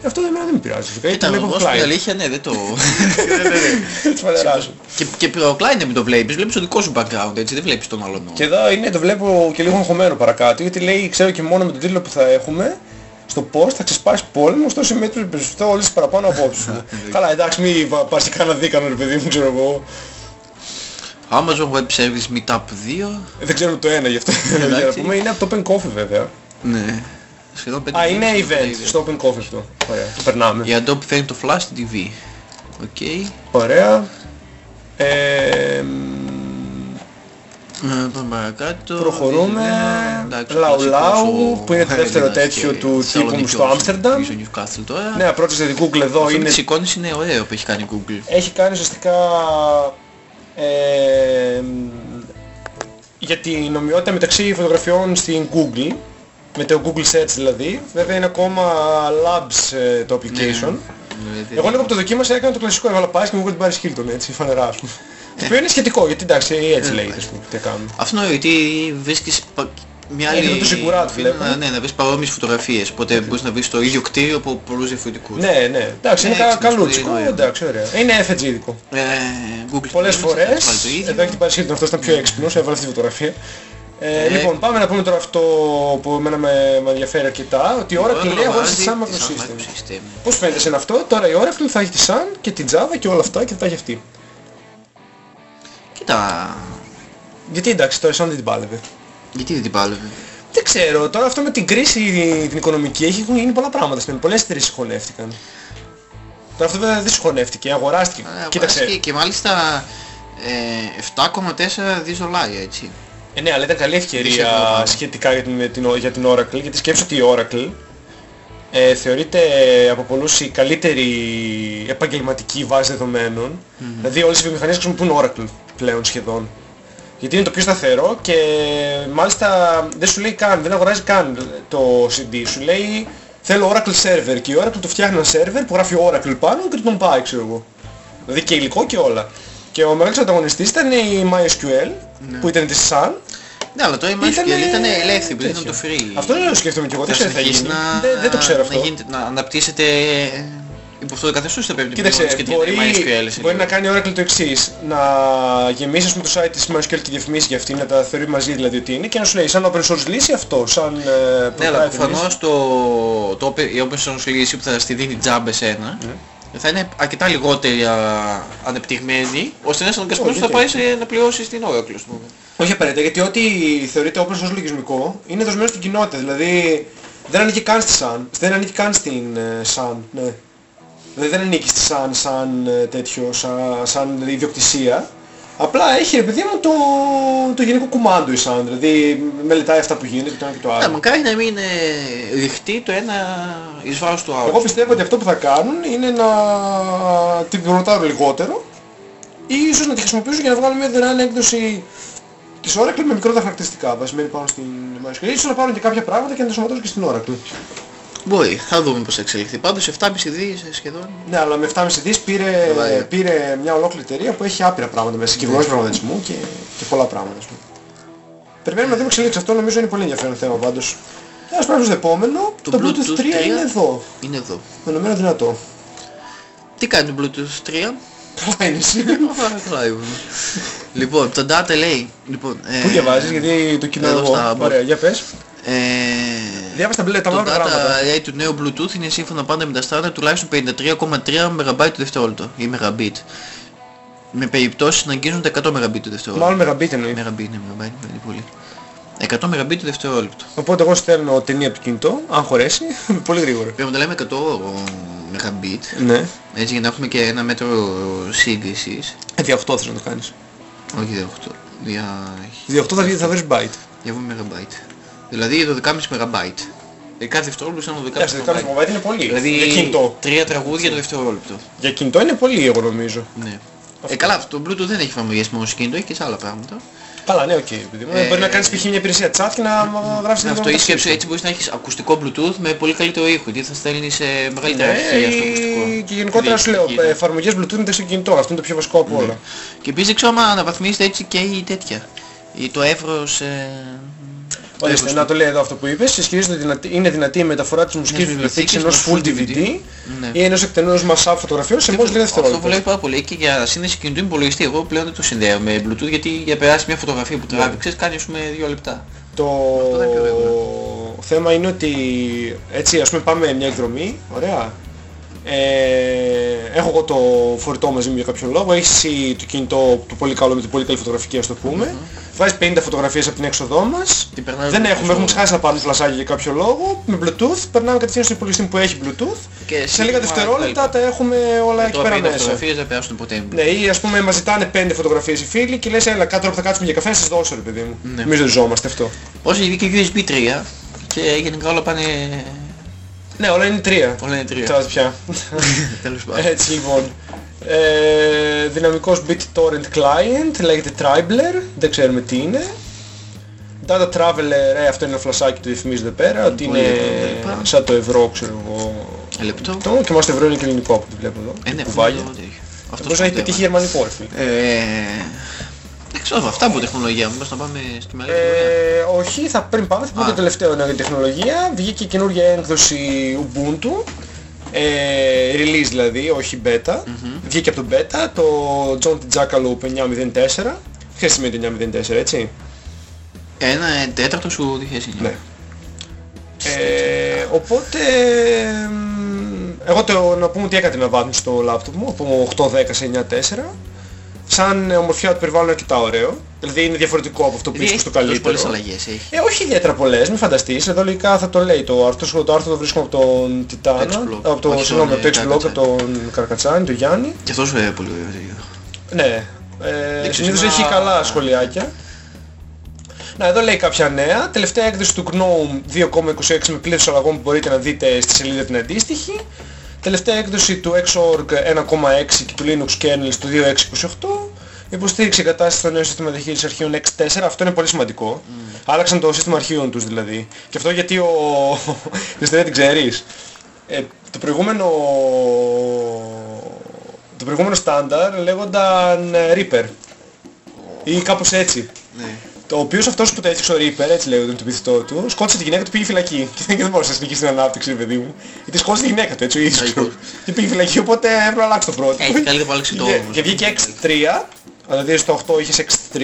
Ε, Αυτό εμένα δεν με πειράζει. Γιατί το Κοίτα, βλέπω εγώ από στην client. αλήθεια, ναι, δεν το... *laughs* Έτσι φανεράζω. και, και προ client να μην το βλέπεις, βλέπεις το δικό σου background, έτσι, δεν βλέπεις τον άλλον. Και εδώ είναι, το βλέπω και λίγο αγχωμένο παρακάτω, γιατί λέει, ξέρω και μόνο με τον τίτλο που θα έχουμε, στο post θα ξεσπάσει πόλεμο, στο σημείο του περισσότερο όλες τις παραπάνω απόψεις μου. *laughs* Καλά, εντάξει, μην πα- πας και κάνα δίκανο, ρε παιδί μου, ξέρω εγώ. Amazon Web Service Meetup 2. Ε, Δεν ξέρω το ένα γι' αυτό. Για να Εντάξει. πούμε, είναι από το Open Coffee βέβαια. Ναι. Σχεδόν 5 Α, είναι event στο Open Coffee αυτό. Ωραία, το περνάμε. Η Adobe φέρνει το Flash στην TV. Οκ. Ωραία. Ε, μ, Ε, Πάμε παρακάτω. Προχωρούμε. Εντάξει, Λαου κλασικός Λαου, ο που είναι το δεύτερο Έλληνας τέτοιο και του τύπου μου Θεσσαλονικιός στο Άμστερνταμ. πήγε στο Newcastle τώρα. Νέα πρόταση για την Google εδώ Αυτό με είναι τις εικόνες είναι ωραίο που έχει κάνει η Google. έχει κάνει ουσιαστικά ε, για την ομοιότητα μεταξύ φωτογραφιών στην Google με το Google Search δηλαδή βέβαια είναι ακόμα Labs ε, το application. Δηλαδή, εγώ λίγο που το δοκίμασα έκανα το κλασικό έβαλα πάση και μου βγάλει την Paris Hilton έτσι φανερά ας πούμε. Το οποίο είναι σχετικό γιατί εντάξει έτσι λέγεται ας πούμε τι κάνουμε. Αυτό είναι γιατί βρίσκεις πα- μια Ε, άλλη... εδώ το Ziggurat είναι βλέπω. να- Ναι, να βρεις παρόμοιες φωτογραφίες. Οπότε μπορείς να βρεις το ίδιο κτίριο από πολλούς διαφορετικούς. ναι ναι εντάξει είναι Ναι, κα- έτσι, καλούτσικο είναι ωραίο. εντάξει ωραία είναι FG Ε, Google πολλές Images, φορές θα βάλεις το ίδιο. εδώ έχει την Paris Hilton αυτός ήταν πιο έξυπνος έβαλε αυτή τη φωτογραφία ε, Ε, λοιπόν, πάμε να πούμε τώρα αυτό που εμένα με, με ενδιαφέρει αρκετά, ότι η Oracle λέει αγόρασε τη Sun Sun Microsystem. Microsystem. Πώς φαίνεται σε αυτό, τώρα η Oracle θα έχει τη Sun και την Java και όλα αυτά και θα τα έχει αυτή. Κοίτα, Γιατί εντάξει, τώρα η Sun δεν την πάλευε. Γιατί δεν την πάλευε; Δεν ξέρω, τώρα αυτό με την κρίση την οικονομική έχει έχουν γίνει πολλά πράγματα στην Πολλές εταιρείες συγχωνεύτηκαν. Τώρα αυτό βέβαια δεν συγχωνεύτηκε, αγοράστηκε. Ε, Κοίταξε, αγοράστηκε Και μάλιστα ε, 7,4 δις δολάρια έτσι. ε, ναι, αλλά ήταν καλή Δύσκολο ευκαιρία πράγμα. σχετικά για την, με την, για την Oracle, γιατί σκέψου ότι η Oracle ε, θεωρείται από πολλούς η καλύτερη επαγγελματική βάση δεδομένων. Δηλαδή όλες οι βιομηχανίες χρησιμοποιούν Oracle πλέον σχεδόν. Γιατί είναι το πιο σταθερό και μάλιστα δεν σου λέει καν, δεν αγοράζει καν το CD. Σου λέει θέλω Oracle Server και η Oracle του φτιάχνει ένα server που γράφει Oracle πάνω και του τον πάει ξέρω εγώ. Δηλαδή και υλικό και όλα. Και ο μεγάλος ανταγωνιστής ήταν η MySQL που ήταν της Sun. Ναι, αλλά το MySQL ήταν ελεύθερο, επειδή ήταν το free. Αυτό δεν το σκέφτομαι κι εγώ, δεν Θα ξέρω τι θα συνεχίσει γίνει. να, Δεν, δεν το ξέρω να, αυτό. γίνεται, να αναπτύσσεται υπό αυτό το καθεστώς θα πρέπει να Κοίταξε, πληρώνεις και μπορεί, την MySQL. σε μπορεί να λίγο. κάνει Oracle το εξής, να γεμίσεις ας πούμε, το site της MySQL και διαφημίσεις για αυτή, να τα θεωρεί μαζί δηλαδή ότι είναι και να σου λέει σαν open source λύση αυτό, σαν ε, Ναι, αλλά proprietary λύση. προφανώς το, το, open- η open source λύση που θα στη δίνει τζάμπ εσένα Ναι. θα είναι αρκετά λιγότερη α, ανεπτυγμένη ώστε να είσαι αναγκασμένος Όχι, να δίκαιο. πάει σε, να πληρώσεις την Oracle ας πούμε. Όχι απαραίτητα, γιατί ό,τι θεωρείται open source λογισμικό είναι δοσμένο στην κοινότητα. Δηλαδή δεν ανήκει καν στη Sun. Δεν ανήκει καν στην ε, Sun. Ναι. Δηλαδή δεν ανήκει στη Sun σαν ε, τέτοιο, σαν, σαν ιδιοκτησία. Απλά έχει ρε παιδί μου το, το γενικό κουμάντο η Sun. Δηλαδή μελετάει αυτά που γίνεται και το ένα και το Ναι, άλλο. μακάρι να μην ε, ρηχτεί το ένα εις βάρος του άλλου. Εγώ πιστεύω ότι αυτό που θα κάνουν είναι να την προμοτάρουν λιγότερο ή ίσως να τη χρησιμοποιήσουν για να βγάλουν μια δωρεάν έκδοση της Oracle με μικρότερα χαρακτηριστικά βασισμένη πάνω στην MySQL. Ίσως να πάρουν και κάποια πράγματα και να τα σωματώσουν και στην Oracle. Μπορεί, θα δούμε πώς θα εξελιχθεί. Πάντως 7,5 δις σχεδόν. Ναι, αλλά με 7,5 δις πήρε, Βάει. πήρε μια ολόκληρη εταιρεία που έχει άπειρα πράγματα μέσα και γνώση προγραμματισμού και, και πολλά πράγματα. ας πούμε. Περιμένουμε να δούμε εξελίξεις. Αυτό νομίζω είναι πολύ ενδιαφέρον θέμα πάντως. Ας πάμε στο επόμενο. Το, Το Bluetooth 3 Bluetooth 3 είναι εδώ. Είναι εδώ. Ενωμένο δυνατό. Τι κάνει το Bluetooth 3? Καλά είναι εσύ. Καλά ήμουν. λοιπόν, το data λέει. Λοιπόν, ε, Πού διαβάζεις, γιατί το κοινό εδώ εγώ. στα bot. Ωραία, για πες. Ε, Διάβασα τα μπλε, τα το μαύρα data γράμματα. rate του νέου Bluetooth είναι σύμφωνα πάντα με τα στάνταρ τουλάχιστον 53,3 MB το δευτερόλεπτο ή Mbit. Με περιπτώσεις να αγγίζουν τα 100 MB το δευτερόλεπτο. Μάλλον μεγαμπίτ εννοείς. Mbit, ναι, MB είναι πολύ. 100 MB το δευτερόλεπτο. Οπότε εγώ στέλνω ταινία από το κινητό, αν χωρέσει, *laughs* πολύ γρήγορα. Πρέπει να τα λέμε 100 Mbit, Ναι. έτσι για να έχουμε και ένα μέτρο σύγκρισης. Ε, δια 8 θες να το κάνεις. Όχι, δεν 8. Δια... Δια 8 θα, βγει- θα βρεις byte. Για πούμε MB. Δηλαδή 12,5 MB. Ε, κάθε δευτερόλεπτο σαν 12,5 Κάτσε, 10 MB. MB είναι πολύ. Δηλαδή Για κινητό. τρία τραγούδια το δευτερόλεπτο. Για κινητό είναι πολύ εγώ νομίζω. Ναι. Ε, καλά, το Bluetooth δεν έχει εφαρμογές μόνο στο κινητό, έχει και σε άλλα πράγματα. Καλά, ναι, οκ. παιδί μου. Ε, Μπορεί να κάνεις π.χ. μια υπηρεσία chat και να γράψεις την Αυτό η μεταξύ σκέψη σου. έτσι μπορείς να έχεις ακουστικό Bluetooth με πολύ καλύτερο ήχο, γιατί θα στέλνεις σε μεγαλύτερα Ναι, αρχεία στο ακουστικό. ή- και γενικότερα σου λέω, Διοικητική, ε, εφαρμογές Bluetooth είναι στο κινητό, αυτό είναι το πιο βασικό από όλα. Και επίσης δεν ξέρω αν αναβαθμίζεται έτσι και η τέτοια. Η, το εύρος... Ε, το Ορίστε, εύρος να του. το λέει εδώ αυτό που είπες, ισχυρίζεται ότι δυνατή- είναι δυνατή η μεταφορά της μουσικής Μιας βιβλιοθήκης βιβλιοθήκης ενός με full full DVD Ναι. ή ενός εκτενούς mass φωτογραφιών σε μόλις 3 Αυτό δευτερόλεπτα. βολεύει πάρα πολύ και για σύνδεση κινητού υπολογιστή. Εγώ πλέον δεν το συνδέω με Bluetooth γιατί για να περάσει μια φωτογραφία που τράβηξες κάνει ας πούμε δύο λεπτά. Το δεν είναι πιο γρήγορα. θέμα είναι ότι έτσι ας πούμε πάμε μια εκδρομή, ωραία. Ε, έχω εγώ το φορητό μαζί μου για κάποιον λόγο, έχεις εσύ το κινητό το πολύ καλό με την πολύ καλή φωτογραφική ας το πούμε. Βάζεις 50 φωτογραφίες από την έξοδό μας. Την περνάμε Δεν με έχουμε, το έχουμε ξεχάσει να πάρουμε φλασάκι για κάποιο λόγο. Με Bluetooth περνάμε κατευθείαν στον υπολογιστή που έχει Bluetooth. Και σε λίγα σύντομα δευτερόλεπτα κτλ. τα έχουμε όλα εκεί Τώρα πέρα 50 μέσα. φωτογραφίες δεν περάσουν ποτέ. Ναι, ή ας πούμε μας ζητάνε 5 φωτογραφίες οι φίλοι και λες έλα κάτω που θα κάτσουμε για καφέ να σας δώσω ρε παιδί μου. Ναι. Εμείς δεν ζώμαστε αυτό. Όσο βγήκε USB 3 και γενικά όλα πάνε... Ναι, όλα είναι τρία. Όλα είναι τρία. Ξέρετε πια. *laughs* Τέλος πάντων. Έτσι λοιπόν. Ε, δυναμικός BitTorrent Client, λέγεται Tribler, δεν ξέρουμε τι είναι. Data Traveler, ε, αυτό είναι ένα φλασάκι του διαφημίζει εδώ πέρα, ότι Πολύ είναι ωραίο, λοιπά. σαν το ευρώ, ξέρω εγώ. Λεπτό. Το, και μας το ευρώ είναι και ελληνικό από ό,τι βλέπω εδώ. Ε, ναι, κουβάγια. αυτό είναι το- αυτό Μπορείς να έχει σπουδαίο. πετύχει γερμανικό ρε φίλε. Ε, Δεν ξέρω, αυτά από τεχνολογία. Μήπως να πάμε στη μεγαλύτερη Ε, όχι, θα πριν πάμε, θα πούμε Α. το τελευταίο νέο για την τεχνολογία. Βγήκε καινούργια έκδοση Ubuntu. Ε, release δηλαδή, όχι beta. Βγήκε από το beta, το John T. Jackalope 904. Ποια σημαίνει το 904, έτσι; Ένα τέταρτο σου διχέσει. Ναι. Ε, οπότε, μ, εγώ το, να πούμε ότι έκανα την αναβάθμιση στο λάπτοπ μου από 810 σε 9.4. Σαν ομορφιά του περιβάλλον είναι αρκετά ωραίο. Δηλαδή είναι διαφορετικό από αυτό που Δηλαδή είσαι έχει στο τόσες πολλές καλύτερο. αλλαγές. Έχει. Ε, όχι ιδιαίτερα πολλές, μην φανταστείς. Εδώ λογικά θα το λέει το άρθρο. Το άρθρο το βρίσκουμε από τον Τιτάνα, X-Blog. από το, Όχι συγγνώμη, τον, από το ε, X-Blog, από Καρκατσάνη. τον Καρκατσάνη, τον Γιάννη. Και αυτός βέβαια πολύ ωραίο τέτοιο. Ναι. Ε, ξέρω, συνήθως σήμερα- έχει καλά σχολιάκια. Να, εδώ λέει κάποια νέα. Τελευταία έκδοση του GNOME 2.26 με πλήθος αλλαγών που μπορείτε να δείτε στη σελίδα την αντίστοιχη. Τελευταία έκδοση του Xorg 1.6 και του Linux kernel στο 2.6.28. Υποστήριξη εγκατάσταση στο νέο σύστημα διαχείρισης αρχείων X4. Αυτό είναι πολύ σημαντικό. Άλλαξαν το σύστημα αρχείων τους δηλαδή. Και αυτό γιατί ο... *laughs* την ιστορία την ξέρεις. Ε, το προηγούμενο... Το προηγούμενο στάνταρ λέγονταν ε, Reaper. Ή κάπως έτσι. Ναι. Το οποίος αυτός που το έφτιαξε ο Reaper, έτσι λέγονταν το πειθητό του, σκότωσε τη γυναίκα του πήγε φυλακή. *laughs* Και δεν μπορούσε να συνεχίσει την ανάπτυξη, ρε παιδί μου. Γιατί σκότωσε τη γυναίκα του, έτσι ο ίδιος. Τραγικός. Και πήγε φυλακή, οπότε έπρεπε να αλλάξει το πρώτο. Έχει καλύτερα που άλλαξε το Και- όμως. Και βγήκε X3, δηλαδή στο 8 είχες X3,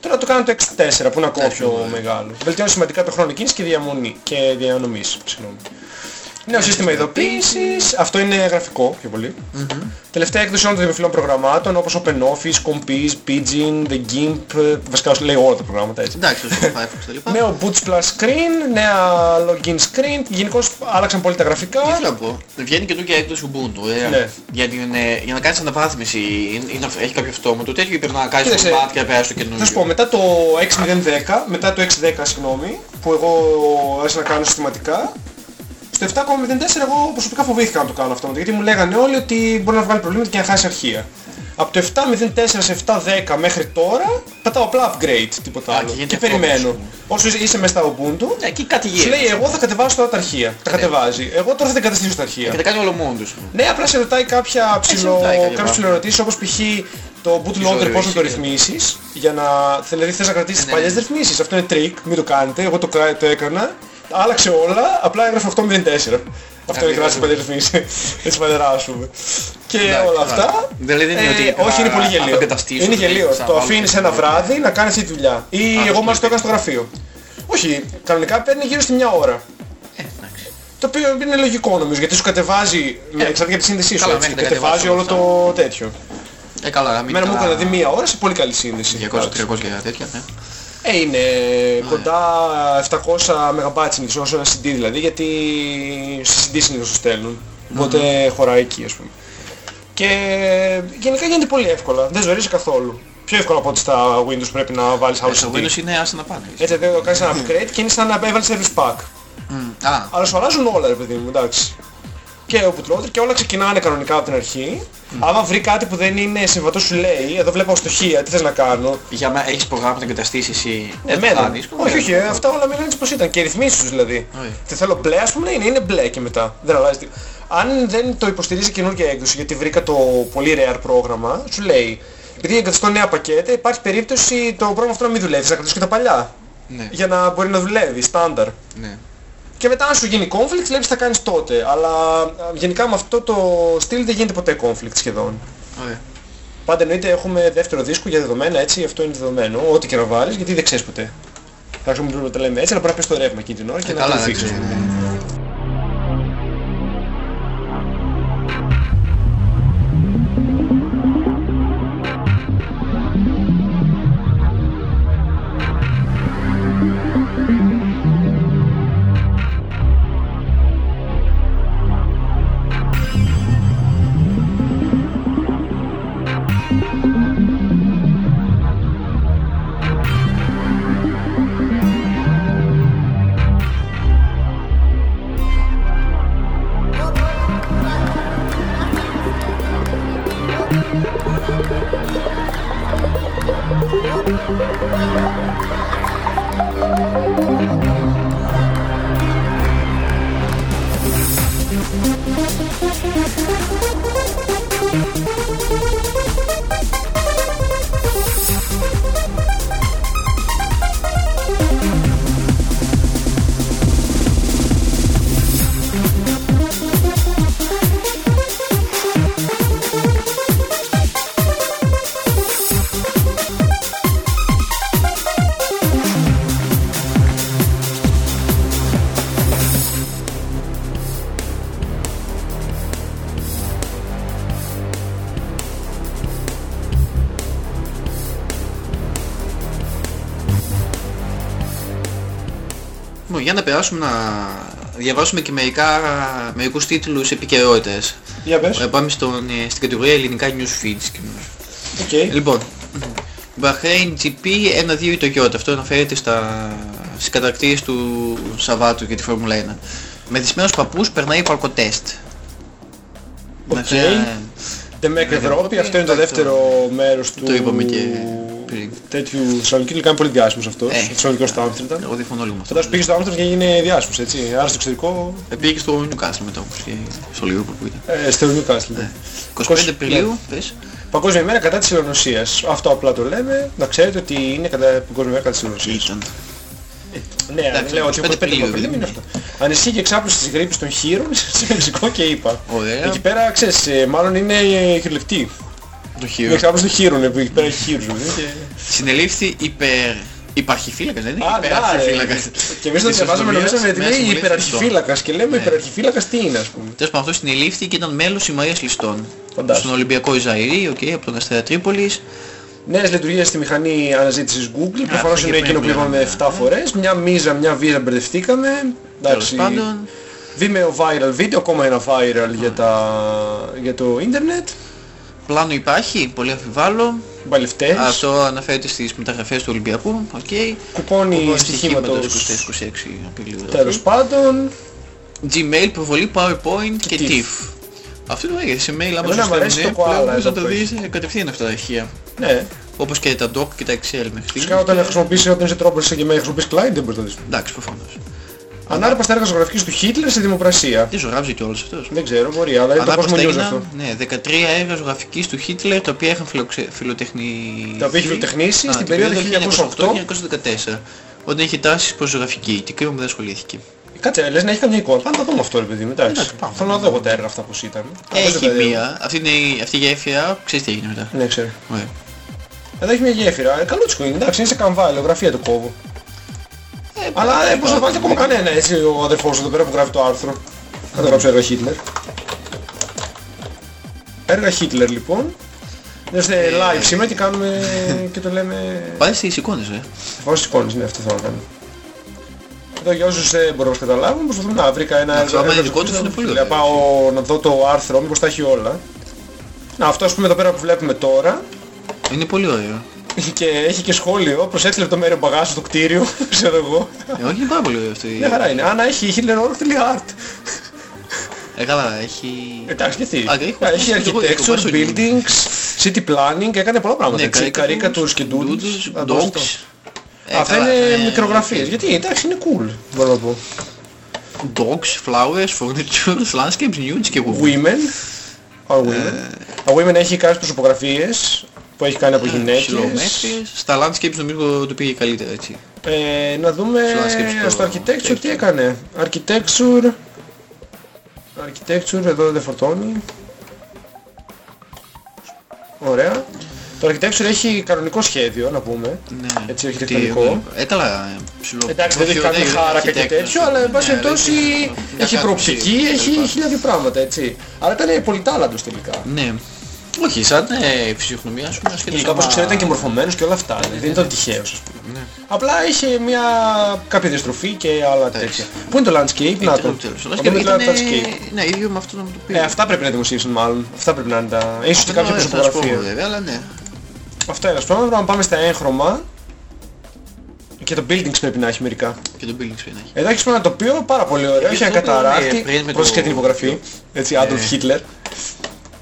τώρα το κάνανε το X4 που είναι ακόμα Εντάξει, πιο ωραία. μεγάλο. Βελτιώνει σημαντικά το χρόνο κίνησης και διαμονή και διανομής. Συγγνώμη. Νέο σύστημα ειδοποίησης, αυτό είναι γραφικό πιο πολύ. Τελευταία έκδοση όλων των δημοφιλών προγραμμάτων όπως OpenOffice, Compiz, Pidgin, The Gimp, ε, βασικά λέει όλα τα προγράμματα έτσι. Εντάξει, το Firefox τα λοιπά. Νέο Boot Splash Screen, νέα Login Screen, γενικώς άλλαξαν πολύ τα γραφικά. Τι θέλω να πω, βγαίνει και καινούργια έκδοση Ubuntu, ωραία. Ναι. Για, την, ε, για να κάνεις αναβάθμιση, είναι, είναι- έχει κάποιο αυτόματο, τέτοιο ή πρέπει να κάνεις Κοίταξε, format και να περάσεις το καινούργιο. Θα σου πω, μετά το 6010, μετά το 610 συγγνώμη, που εγώ άρχισα να κάνω συστηματικά, στο 7.04 εγώ προσωπικά φοβήθηκα να το κάνω αυτό, γιατί μου λέγανε όλοι ότι μπορεί να βγάλει προβλήματα και να χάσει αρχεία. Από το 7.04 σε 7.10 μέχρι τώρα, πατάω απλά upgrade, τίποτα Α, άλλο. και Και, γίνεται αυτό, περιμένω. ας πούμε. Όσο είσαι- είσαι μέσα στα Ubuntu, Ναι, εκεί κάτι σου γίνεται. λέει εγώ θα κατεβάσω τώρα τα αρχεία. Τα κατεβάζει. Εγώ τώρα θα την καταστήσω τα αρχεία. Και τα κάνει όλο μόνος τους. Ναι, απλά σε ρωτάει κάποια ψηλο... ρωτάει κάποια κάποιες πράγματα. ψηλοερωτήσεις όπως π.χ. το bootloader ζωή πώς να το και- ρυθμίσεις για να... δηλαδή θες να κρατήσεις τις Ναι, παλιές ναι. ρυθμίσεις. Αυτό είναι trick, μην το κάνετε, εγώ το, κα- το έκανα. Άλλαξε όλα, απλά έγραφε 8.04. Αυτό είναι Ακριβώς. κράτηση παλιές ρυθμίσεις. Έτσι παλαιρά ας πούμε. Και Εντάξει, όλα καλά. αυτά. Δηλαδή δεν είναι ότι ε, όχι, είναι πολύ θα γελίο. αποκαταστήσω, Είναι θα γελίο. θα Το βάλω αφήνεις και ένα το- βράδυ να κάνεις αυτή τη δουλειά. Ή εγώ αυτό μάλιστα το έκανα στο γραφείο. Όχι, κανονικά παίρνει γύρω στη μια ώρα. Ε, εντάξει. Το οποίο είναι λογικό νομίζω γιατί σου κατεβάζει, με εξαρτάται για τη σύνδεσή σου καλά, έτσι, μέχρι να κατεβάζει όλο κατεβάσει το τέτοιο. Ε, καλά, να μην Εμένα μου έκανε δηλαδή μία ώρα σε πολύ καλή σύνδεση. 200-300 για τέτοια, ναι. Ε, είναι κοντά 700 MB συνήθως όσο ένα CD δηλαδή γιατί σε CD συνήθως το στέλνουν. Οπότε χωράει εκεί ας πούμε. Και γενικά γίνεται πολύ εύκολα, δεν ζορίζει καθόλου. Πιο εύκολα από ότι στα Windows πρέπει να βάλεις άλλο Ε, Στο CD. Windows είναι άστα να πάνε. Έτσι εδώ κάνεις ένα upgrade και είναι σαν να έβαλες service pack. Μμ, Α, Αλλά σου αλλάζουν όλα ρε παιδί μου, εντάξει. Και ο bootloader και όλα ξεκινάνε κανονικά από την αρχή. Άμα βρει κάτι που δεν είναι συμβατό σου λέει, εδώ βλέπω στοχεία, τι θες να κάνω. για μένα έχεις προγράμματα να εγκαταστήσεις εσύ. Ναι, δεν το εμένα. κάνεις. Όχι, όχι, ε, αυτά όλα μένουν έτσι πως ήταν. Και οι ρυθμίσεις τους δηλαδή. Ωραία. Τι θέλω μπλε, ας πούμε, είναι, είναι μπλε και μετά. Δεν αλλάζει τίποτα. Αν δεν το υποστηρίζει καινούργια έκδοση, γιατί βρήκα το πολύ rare πρόγραμμα, σου λέει, επειδή εγκαταστώ νέα πακέτα, υπάρχει περίπτωση το πρόγραμμα αυτό να μην δουλεύει, θα κρατήσω και τα παλιά. Ναι, Για να μπορεί να δουλεύει, στάνταρ. ναι. Και μετά αν σου γίνει conflict βλέπεις τι θα κάνεις τότε. Αλλά α, γενικά με αυτό το στυλ δεν γίνεται ποτέ conflict σχεδόν. Ωραία. Πάντα εννοείται έχουμε δεύτερο δίσκο για δεδομένα έτσι, αυτό είναι δεδομένο. Ό,τι και να βάλεις γιατί δεν ξέρεις ποτέ. Θα πούμε να τα λέμε έτσι, αλλά πρέπει να πεις το ρεύμα εκείνη την ώρα και Ε, να καλά, το δεν φύξεις. ξέρω. Περάσουμε να διαβάσουμε και μερικά, μερικούς τίτλους επικαιρότητας. Για πες. Ε, Πάμε στον, ε, στην κατηγορία ελληνικά news feeds. OK. Λοιπόν, Bahrain GP 1-2 η Toyota. Αυτό αναφέρεται στα... στις κατακτήσεις του Σαββάτου για τη Φόρμουλα 1. Μεθυσμένος παππούς περνάει αλκοτέστ. Οκ. Με μια- Ντεμεκ Ευρώπη, αυτό είναι το εντάξει, δεύτερο μέρος του... Το είπαμε και πριν. Τέτοιου Θεσσαλονίκη είναι πολύ διάσημος αυτός. Ε. Ο Θεσσαλονικός στο Άμστερνταμ. Εγώ διαφωνώ λίγο με αυτό. Φαντάζομαι πήγες στο Άμστερνταμ και έγινε διάσημος, έτσι. Άρα στο εξωτερικό, Ε, Πήγε και στο Newcastle μετά όπως και στο Liverpool που ήταν. ε, στο Newcastle. Ναι. 25 25 Απριλίου, πες. Παγκόσμια ημέρα κατά της ελονοσίας. Αυτό απλά το λέμε. Να ξέρετε ότι είναι κατά παγκόσμια ημέρα κατά της ελονοσίας. Ήταν. Ναι, αν Εντάξει, λέω ότι 25 25 Απριλίου, Απριλίου δεν είναι αυτό. Ανησυχεί και εξάπλωση της γρήπης των χείρων *laughs* σε Μεξικό και είπα. Ωραία. Εκεί πέρα, ξέρεις, ε, μάλλον είναι ε, χειρολεκτή. Το Είναι χείρο. εξάπλωση των χείρων, ε, που εκεί πέρα έχει χείρους. δηλαδή, και- Συνελήφθη υπερ... Υπαρχιφύλακας, δεν είναι; Α, ναι, υπεραρχιφύλακας. Και εμείς το Της διαβάζαμε αστυνομίας νομίζαμε ότι μέσα λέει μου λέει υπεραρχιφύλακας και λέμε Ναι. υπεραρχιφύλακας τι είναι ας πούμε. Τέλος πάντων αυτό συνελήφθη και ήταν μέλος συμμαρίας ληστών. Φαντάζομαι. Στον Ολυμπιακό Ιζαήρι, οκ, από τον Αστέρα Τρίπολης. Νέες λειτουργίες στη μηχανή αναζήτησης Google. Προφανώς αυτό είναι και εκείνο που πριν είπαμε λέγαμε. 7 φορές. Μια μίζα, μια βίζα μπερδευτήκαμε. Τέλος Εντάξει. πάντων, Vimeo viral βίντεο, ακόμα ένα viral για, τα... για το ίντερνετ. Πλάνο υπάρχει, πολύ αμφιβάλλω. Μπαλευτές. Αυτό αναφέρεται στις μεταγραφές του Ολυμπιακού, οκ. Κουπόνι Κουπόνι στοιχήματος. στοιχήματος 24-26 Απριλίου. Τέλος πάντων. Gmail, προβολή, PowerPoint και TIFF. TIFF. Αυτό είναι ωραίο, σε mail άμα Εμένα σου μου αρέσει στέλνουν, το koala πλέον μπορείς εδώ να τα που δεις ε, κατευθείαν αυτά τα αρχεία. Ναι. Όπως και τα doc και τα Excel μέχρι Φυσικά στιγμής. όταν χρησιμοποιήσει όταν είσαι τρόπος και με χρησιμοποιείς client δεν μπορείς να δεις. Εντάξει, προφανώς. Ανάρπαστα έργα ζωγραφικής του Χίτλερ σε δημοπρασία. Τι ζωγράφησε κιόλας αυτός. Δεν ξέρω, μπορεί, αλλά είναι το κόσμο Ανάπαστα news αυτό. έγιναν ναι, 13 έργα ζωγραφικής του Χίτλερ τα οποία είχαν φιλοξε... φιλοτεχνήσει... Τα οποία είχε φιλοτεχνήσει Α, στην την περίοδο 1908-1914 όταν είχε τάσεις προς ζωγραφική. Τι κρίμα που δεν ασχολήθηκε. Κάτσε, λες να έχει καμιά εικόνα. Πάμε να δούμε αυτό ρε παιδί μου, εντάξει. Εντάξει, πάμε. Θέλω να δω εγώ τα έργα αυτά πως ήταν. Έχει Δεν τα δω. μία. Αυτή, είναι, η- αυτή η γέφυρα, ξέρεις τι έγινε μετά. Ναι, ξέρω. Ωραία. Εδώ έχει μια γέφυρα. Ε, Καλούτσικο είναι, εντάξει, είναι σε καμβά, ελεογραφία του κόβω. Ε, Αλλά ε, δεν μπορούσε να βάλει ακόμα κανένα έτσι ο αδερφός εδώ πέρα που γράφει το άρθρο. Θα το γράψω έργα Χίτλερ. Έργα Χίτλερ λοιπόν. Είμαστε Ε, live σήμερα και κάνουμε και το λέμε... Πάλι στις εικόνες, ε. Φως εικόνες, ναι, αυτό θέλω να κάνω. Εδώ για όσους δεν μπορούν να μας καταλάβουν, προσπαθούμε να βρήκα ένα... Εντάξει, άμα είναι έργο δικό τους τους, είναι πολύ Να ωραίο. πάω να δω το άρθρο, μήπως τα έχει όλα. Να, αυτό ας πούμε εδώ πέρα που βλέπουμε τώρα, Είναι πολύ ωραίο. Έχει και, έχει και σχόλιο, προς έτσι λεπτομέρειο μπαγάζ στο κτίριο, *laughs* ξέρω εγώ. Ε, όχι, είναι πάρα πολύ ωραίο αυτό. Μια χαρά είναι. Άννα έχει hitlerorg.art. Ε, καλά, έχει... Εντάξει, γιατί. Α, έχει Έχει χωρίς- εγώ- εγώ architecture, βάζω και- buildings, city planning, έκανε πολλά πράγματα. Ναι, έτσι. Καρίκατουρς και doodles. doodles, Θα δώσω αυτό. dogs. Ε, Αυτά καλά, είναι ε, μικρογραφίες. Γιατί, εντάξει, είναι cool, μπορώ να πω. Dogs, flowers, furniture, *laughs* landscapes, nudes και women. Women. Are Ε, women. A women έχει κάποιες προσωπογραφίες που έχει κάνει από γυναίκες. Ψιλομέτρες. Στα landscapes νομίζω το πήγε καλύτερα έτσι. Ε, να δούμε Στο στο landscape, στο architecture τι έκανε. Architecture. Architecture, εδώ δεν φορτώνει. Ωραία. Το architecture έχει κανονικό σχέδιο, να πούμε. Ναι. Έτσι, Τι, αρχιτεκτονικό. Ε, καλά, ε, ψηλό. Εντάξει, δεν έχει προφίλ, κάνει ναι, χάρακα και architecture. τέτοιο, αλλά εν πάση Ναι, περιπτώσει δεν έχει- μια έχει κάψη, προοπτική, τέλος έχει πάντων. χίλια δύο πράγματα, έτσι. Αλλά ήταν πολυτάλαντος τελικά. Ναι. Όχι, σαν ε, φυσιογνωμία σου είναι ασχέτως Γενικά όπως άμα- ξέρετε ήταν και μορφωμένος και όλα αυτά, δηλαδή δεν ήταν τυχαίος ας πούμε. Απλά είχε μια κάποια διαστροφή και άλλα τέτοια. Πού είναι το landscape, να το. Ήταν τέλος. Να δούμε το Ήταν, landscape. ναι, ίδιο με αυτό να μου το πει. Ε, αυτά πρέπει να δημοσίευσουν μάλλον. Αυτά πρέπει να είναι τα... Ίσως και Αυτό κάποια είναι ωραίο, θα σου πω, προσωπογραφία. βέβαια, αλλά ναι. Αυτό είναι. Ας πούμε, να πάμε στα έγχρωμα. Και το buildings πρέπει να έχει μερικά. Και τον building spin έχει. Εδώ έχεις ένα τοπίο πάρα πολύ ωραίο. Έχει ένα το οποίο, ε, καταράκτη. πριν με Πρόσεχε το- την υπογραφή. Έτσι, Adolf Ε. Hitler.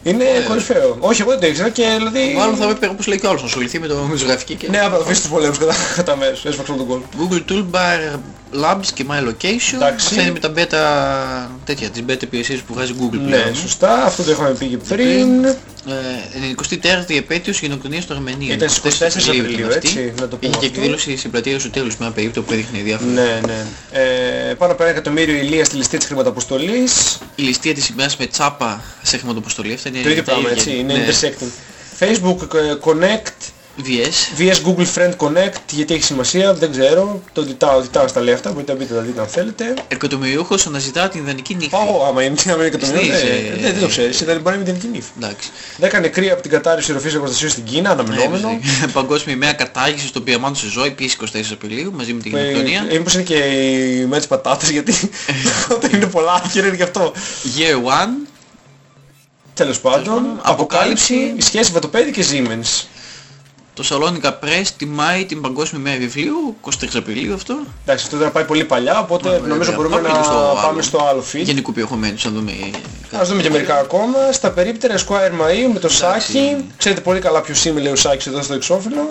Είναι κορυφαίο. Όχι, εγώ δεν το ήξερα και δηλαδή... Μάλλον θα έπρεπε όπως λέει και ο άλλος να ασχοληθεί με το με τη ζωγραφική και... Ναι, απ' αφήσει τους πολέμους κατά, κατά μέρος. Έσπαξε όλο τον κόσμο. Google Toolbar Labs και My Location. Εντάξει. Αυτά είναι με τα beta τέτοια, τις beta υπηρεσίες που βγάζει Google Ναι, πλέον. σωστά. Αυτό το είχαμε πει και πριν. Ε, 94η επέτειος γενοκτονίας στο Αρμενία. Ήταν στις 24 Απριλίου, ήταν αυτή. έτσι, να το πούμε Είχε και αυτό. εκδήλωση στην πλατεία του τέλους με ένα περίπτωμα που έδειχνε διάφορα. Ναι, ναι. Ε, πάνω από ένα εκατομμύριο ηλία στη ληστεία της χρηματαποστολής. Η ληστεία της ημέρας με τσάπα σε χρηματοποστολή. Αυτά είναι Το ίδιο τα πράγμα, ίδια. έτσι. Είναι Ναι. intersecting. Facebook ε, Connect, VS. VS Google Friend Connect, γιατί έχει σημασία, δεν ξέρω. Το διτάω, διτάω στα λέει αυτά, μπορείτε να μπείτε να δείτε αν θέλετε. Εκατομμυριούχος αναζητά την ιδανική νύχη. Πάω, άμα είναι, άμα είναι εκατομμύριο. Στις, Ε, ε, ναι, δεν το ξέρεις, ήταν μπορεί να μην την νύφη. Εντάξει. 10 νεκροί από την κατάρρευση ροφής εργοστασίου στην Κίνα, αναμενόμενο. Ναι, *laughs* Παγκόσμια ημέρα κατάργησης των πειραμάτων σε ζώα, επίσης 24 Απριλίου, μαζί με την Ε, γενοκτονία. ε, Μήπως είναι και η με τις πατάτες, γιατί *laughs* όταν είναι πολλά άκυρα είναι γι' αυτό. Year 1, Τέλος πάντων, πάντων, αποκάλυψη, αποκάλυψη. η σχέση Βατοπέδη και Siemens. Το Σαλόνικα Press τιμάει την Παγκόσμια Μέρα Βιβλίου, 23 Απριλίου αυτό. Εντάξει, αυτό δεν πάει πολύ παλιά, οπότε Μα, νομίζω βέβαια. μπορούμε Πάμε να και στο άλλο. πάμε στο άλλο feed. Γενικού περιεχομένου, να δούμε. Ας δούμε και μερικά ακόμα. Στα περίπτερα Esquire Μαΐου με το Σάκη. Ξέρετε πολύ καλά ποιος είμαι, λέει ο Σάκης εδώ στο εξώφυλλο.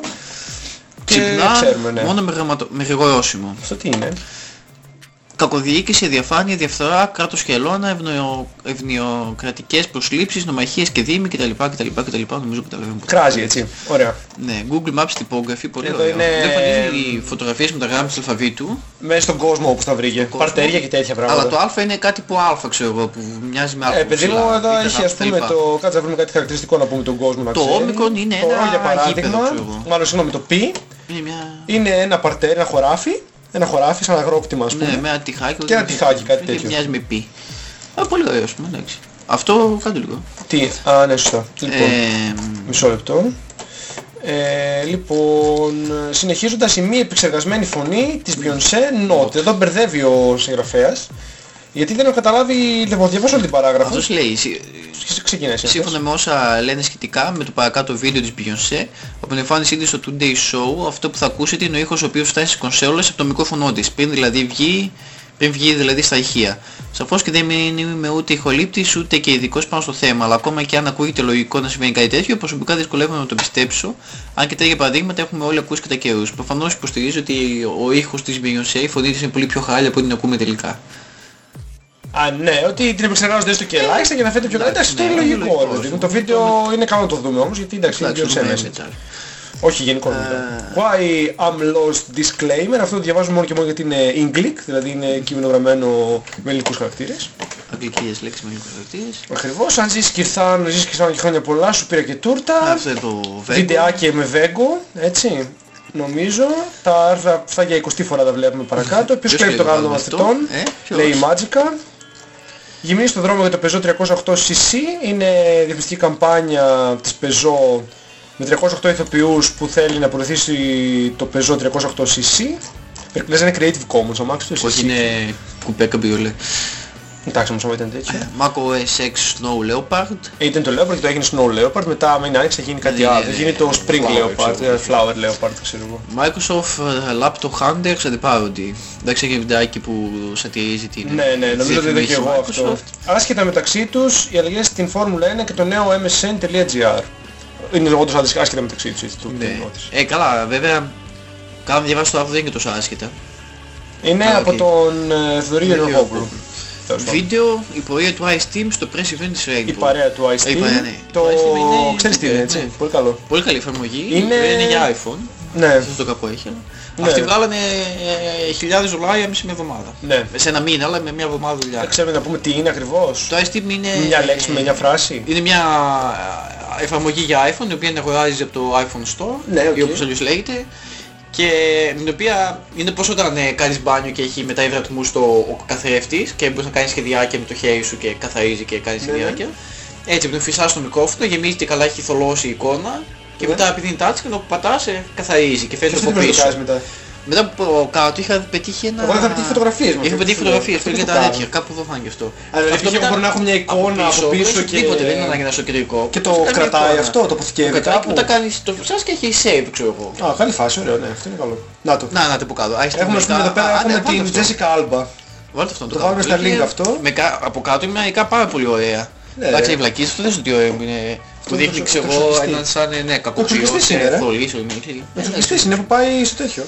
Και Ξυπνά ξέρουμε, ναι. μόνο με, γραμματο... με γρηγορόσημο. Αυτό τι είναι. Κακοδιοίκηση, αδιαφάνεια, διαφθορά, κράτος και ελώνα, ευνο... ευνοιοκρατικές προσλήψεις, νομαχίες και δήμοι κτλ. κτλ, κτλ. Νομίζω καταλαβαίνουμε. Κράζει έτσι. Ωραία. Ναι, Google Maps τυπόγραφη, πολύ Εδώ ωραίο. είναι- Δεν εμφανίζουν οι φωτογραφίες με τα γράμματα του αλφαβήτου, Μέσα στον κόσμο όπως τα βρήκε. κόσμο. Παρτέρια και τέτοια πράγματα. αλλά το α είναι κάτι που α ξέρω εγώ, που μοιάζει με α. Ε, παιδί μου, ψηλά, εδώ είτε έχει γ ας κτλ. πούμε το... Κάτσε να βρούμε κάτι χαρακτηριστικό να πούμε τον κόσμο να Το ξέρει. όμικρον είναι το ένα ρο, για παράδειγμα, γήπεδο, ξέρω εγώ. μάλλον συγγνώμη, το π Είναι μια... είναι ένα παρτέρι, ένα χωράφι, ένα χωράφι σαν αγρόκτημα ας πούμε. Ναι, με ένα τυχάκι. Και ένα τυχάκι, κάτι και τέτοιο. Μοιάζει με πι. Α, πολύ ωραίο, ας πούμε, εντάξει. Αυτό κάντε λίγο. Τι, α, ναι, σωστά. Λοιπόν, Ε, μισό λεπτό. Ε, λοιπόν, συνεχίζοντας η μη επεξεργασμένη φωνή της Beyoncé Note. Εδώ μπερδεύει ο συγγραφέας. Γιατί δεν έχω καταλάβει, λοιπόν, διαβάσω όλη την παράγραφο. αυτός λέει, σι- Ξεκινάει εσύ σύμφωνα αυτός. με όσα λένε σχετικά με το παρακάτω βίντεο της Beyoncé, από την εμφάνισή της στο Today Show, αυτό που θα ακούσετε είναι ο ήχος ο οποίος φτάσει στις κονσόλες από το μικρόφωνο της, πριν δηλαδή βγει, πριν βγει δηλαδή στα ηχεία. Σαφώς και δεν είμαι ούτε ηχολήπτης ούτε και ειδικός πάνω στο θέμα, αλλά ακόμα και αν ακούγεται λογικό να συμβαίνει κάτι τέτοιο, προσωπικά δυσκολεύομαι να το πιστέψω, αν και τέτοια παραδείγματα έχουμε όλοι ακούσει κατά καιρούς. Προφανώς υποστηρίζω ότι ο ήχος της Beyoncé, η φωνή της είναι πολύ πιο χάλια από ό,τι την ακούμε τελικά. Α, ναι, ότι την επεξεργάζονται έστω και ελάχιστα για να φαίνεται πιο καλά. Εντάξει, Εντάξει, αυτό είναι ναι, λογικό. λογικό, ρε παιδί μου. αυτό. Το βίντεο είναι καλό να το δούμε όμως, γιατί εντάξει, είναι Εντάξει, Beyoncé δούμε μέσα. με τσάρ. Όχι γενικότερα. Why I'm lost disclaimer. Αυτό το διαβάζω μόνο και μόνο γιατί είναι English, δηλαδή είναι κείμενο γραμμένο με ελληνικούς χαρακτήρες. Αγγλικές λέξεις με λίγο χαρακτήρες. Ακριβώς, αν ζεις Κυρθάν, ζεις Κυρθάν και χρόνια πολλά, σου πήρα και τούρτα. Αυτό είναι το Vego. Βιντεάκι με Βέγκο, έτσι. Νομίζω, τα άρθρα αυτά για 20 φορά τα βλέπουμε παρακάτω. Ποιος Ποιος κλέβει το λέει γάλα των αυτό, μαθητών, ε, ποιος; λέει η Magica. Γυμνή στο δρόμο για το Peugeot 308cc είναι διαφημιστική καμπάνια της Peugeot με 308 ηθοποιούς που θέλει να προωθήσει το Peugeot 308cc. Πρέπει να είναι Creative Commons, αμάξι του Όχι, εσύ. είναι κουπέ καμπιόλε. Εντάξει όμως άμα ήταν τέτοιο. Mac OS X Snow Leopard. Ήταν το Leopard και το έγινε Snow Leopard, μετά με άνοιξε θα γίνει κάτι Ναι, άλλο. ναι, Θα γίνει το Spring Flower, Leopard, ξέρω. ε, Flower Leopard ξέρω εγώ. Microsoft ε, Laptop Hunters and Parody. Εντάξει, έχει βιντεάκι που σατυρίζει την Ναι, ναι, νομίζω ότι είδα και διαφημίσεις εγώ Microsoft. αυτό. Άσχετα μεταξύ τους, οι αλλαγές στην Φόρμουλα 1 και το νέο msn.gr. Είναι όντως άσχετα μεταξύ τους, έτσι, το Ναι. κοινό της. Ε, καλά, βέβαια, άμα διαβάσεις το άρθρο δεν είναι και τόσο άσχετα. Είναι Καλά, από οκ. τον ε, Θοδωρή Γεωργόπουλου. Τέλος πάντων. Βίντεο, η πορεία του iSteam στο press event της Rainbow. Η παρέα του iSteam. Η παρέα, ναι. Το... Το iSteam είναι- Ξέρεις τι είναι, ναι. έτσι. Πολύ καλό. Πολύ καλή εφαρμογή. Είναι- Είναι για iPhone. Ναι, Δεν το κάπου έχει. αλλά- Ναι. Αυτοί βγάλανε ε, χιλιάδες δολάρια μέσα σε μια εβδομάδα. ναι. Σε ένα μήνα, αλλά με μια εβδομάδα δουλειά. Δεν ξέρουμε να πούμε τι είναι ακριβώς. Το iSteam είναι... Μια λέξη με μια φράση. Είναι μια ε, εφαρμογή για iPhone, η οποία την αγοράζεις από το iPhone Store, Ναι, οκ. ή όπως αλλιώς λέγεται, και με την οποία είναι πως όταν ε, κάνεις μπάνιο και έχει μετά υδρατμούς στο ο καθρέφτης και μπορείς να κάνεις σχεδιάκια με το χέρι σου και καθαρίζει και κάνεις Ναι, ναι. σχεδιάκια. Έτσι, με τον φυσάς στο μικρόφωνο, γεμίζει και καλά έχει θολώσει η εικόνα και Ναι. μετά επειδή είναι touch και όταν πατάς ε, καθαρίζει και φέρνει Ποιος από τι πρέπει να το πίσω. κάνεις μετά. Μετά από κάτω είχα πετύχει ένα... Εγώ είχα πετύχει φωτογραφίες με Είχα αυτό. πετύχει Αυτό φωτογραφίες, το φίλε κάνω. τα τέτοια. Κάπου εδώ θα είναι και αυτό. Αλλά δηλαδή, Αυτό μετά- μπορώ να έχω μια εικόνα από πίσω δεν και- έχει Τίποτε, δεν είναι ανάγκη να στο κεντρικό. Και το Κάνεις μια κρατάει εικόνα. αυτό, το αποθηκεύει Το κρατάει και κάπου. μετά κάνεις το φυσάς και έχει save, ξέρω εγώ. Α, καλή φάση, ωραίο, ναι, αυτό είναι καλό. Να το. Να, να το πω κάτω. Α, είστε Έχουμε ας πούμε μετά- εδώ πέρα Α, ναι, έχουμε βάλτε την αυτό. Jessica Alba. Βάλτε αυτό να Το το βάλουμε κάνουμε. στα link Είναι- αυτό. με κα- Από κάτω είναι μαγικά πάρα πολύ ωραία. Ναι. Εντάξει, οι βλακίες αυτό δεν είναι ότι ωραίο που είναι... Που το δείχνει, εξο- ξέρω το εγώ, εξοπλιστή. έναν σαν ε, ναι, κακοποιό εξοπλιστής και είναι, ρε. θολής, όχι, μην ξέρει. Με το πιστής είναι που πάει στο τέτοιο.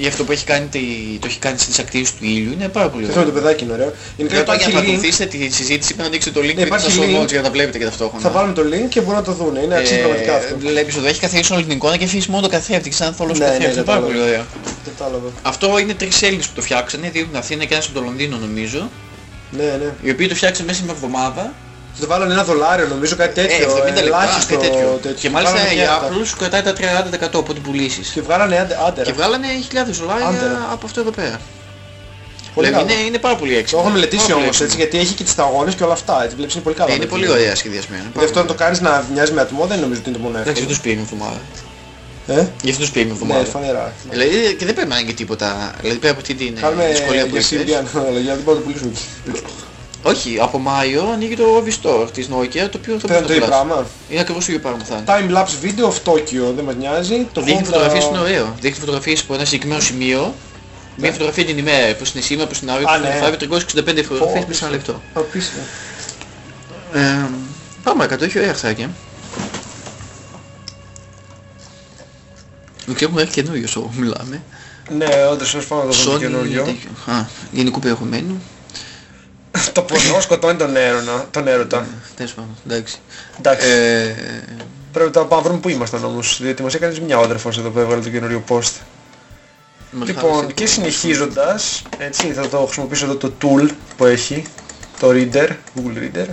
Γι' αυτό που έχει κάνει, τη- το έχει κάνει στις ακτίνες του ήλιου είναι πάρα πολύ Και αυτό ωραίο. με το παιδάκι είναι ωραίο. Είναι Και τώρα για υπάρχει να link. παρακολουθήσετε τη συζήτηση πρέπει να ανοίξετε το link Ναι, και υπάρχει στα show link. notes για να τα βλέπετε και ταυτόχρονα. Θα βάλουμε το link και μπορούν να το δουν. Είναι αξίζει πραγματικά αυτό. Βλέπεις εδώ έχει καθαρίσει όλη την εικόνα και αφήσεις μόνο το καθρέφτη, σαν θολός Ναι, ναι, καθρέφτη. Είναι πάρα πολύ κατάλαβα. ωραίο. Κατάλαβα. Αυτό είναι τρεις Έλληνες που το φτιάξανε, δύο από την Αθήνα και ένας από το Λονδίνο νομίζω, Ναι, ναι. οι οποίοι το φτιάξαν μέσα σε μια εβδομάδα, Το βάλανε ένα δολάριο νομίζω κάτι ε, τέτοιο. 70 λεπτά, ελάχιστο κάτι τέτοιο. τέτοιο. Και μάλιστα Βάλανε για και αυτά. απλούς κρατάει τα 30% από την πουλήσεις. Και βγάλανε άντε- Και άντερα. βγάλανε χιλιάδες δολάρια Άντερα. από αυτό εδώ πέρα. Πολύ Δηλαδή καλό. είναι, είναι πάρα πολύ Το έξυπνο. έχω μελετήσει Πάρα πολύ όμως έτσι έξυπνο. γιατί έχει και τις σταγόνες και όλα αυτά. Έτσι βλέπεις είναι πολύ καλά. Ε, Είναι πολύ ωραία σχεδιασμένο. Δηλαδή αυτό να το κάνεις να μοιάζει με ατμό δεν νομίζω ότι είναι το μόνο Εντάξει, δεν εύκολο. τους πήγε μια εβδομάδα. Ε; Γι' αυτό τους πήγε μια Ναι, εβδομάδα. φανερά. Δηλαδή και δεν πρέπει να είναι και τίποτα. Δηλαδή πέρα από αυτή την ε, Κάνουμε δυσκολία που για έχεις. Σιριάν, αλλά για να δεν μπορούμε να το πουλήσουμε. *laughs* Όχι, από Μάιο ανοίγει το V-Store της Nokia, το οποίο θα Θα είναι το ίδιο Plus. πράγμα. Είναι ακριβώς το ίδιο πράγμα θα είναι. Time lapse video of Tokyo, δεν μας νοιάζει. Το δείχνει Honda- φωτογραφίες είναι ωραίο. Δείχνει φωτογραφίες από ένα συγκεκριμένο σημείο. Μια φωτογραφία την ημέρα, προς την σήμερα, προς την αύριο, Α, προς την ναι. εφάβη, 365 φωτογραφίες Πω, μέσα σε ένα λεπτό. Απίστευτο. Ε, πάμε κάτω, έχει ωραία χθάκια. Και έχουμε έρθει καινούριο όσο μιλάμε. Ναι, όντως, ως πάμε να το δούμε Sony καινούριο. τέτοιο. Α, γενικού περιεχομένου. *laughs* Το πονό σκοτώνει τον έρωνα, τον έρωτα. Τέλος πάντων, εντάξει. Εντάξει, Ε, πρέπει να πάμε να βρούμε πού ήμασταν όμως, διότι μας έκανες μια όδρεφος εδώ που έβγαλε το καινούριο post. με Λοιπόν, χάλασε. και συνεχίζοντας, έτσι, θα το χρησιμοποιήσω εδώ το tool που έχει, το reader, Google Reader.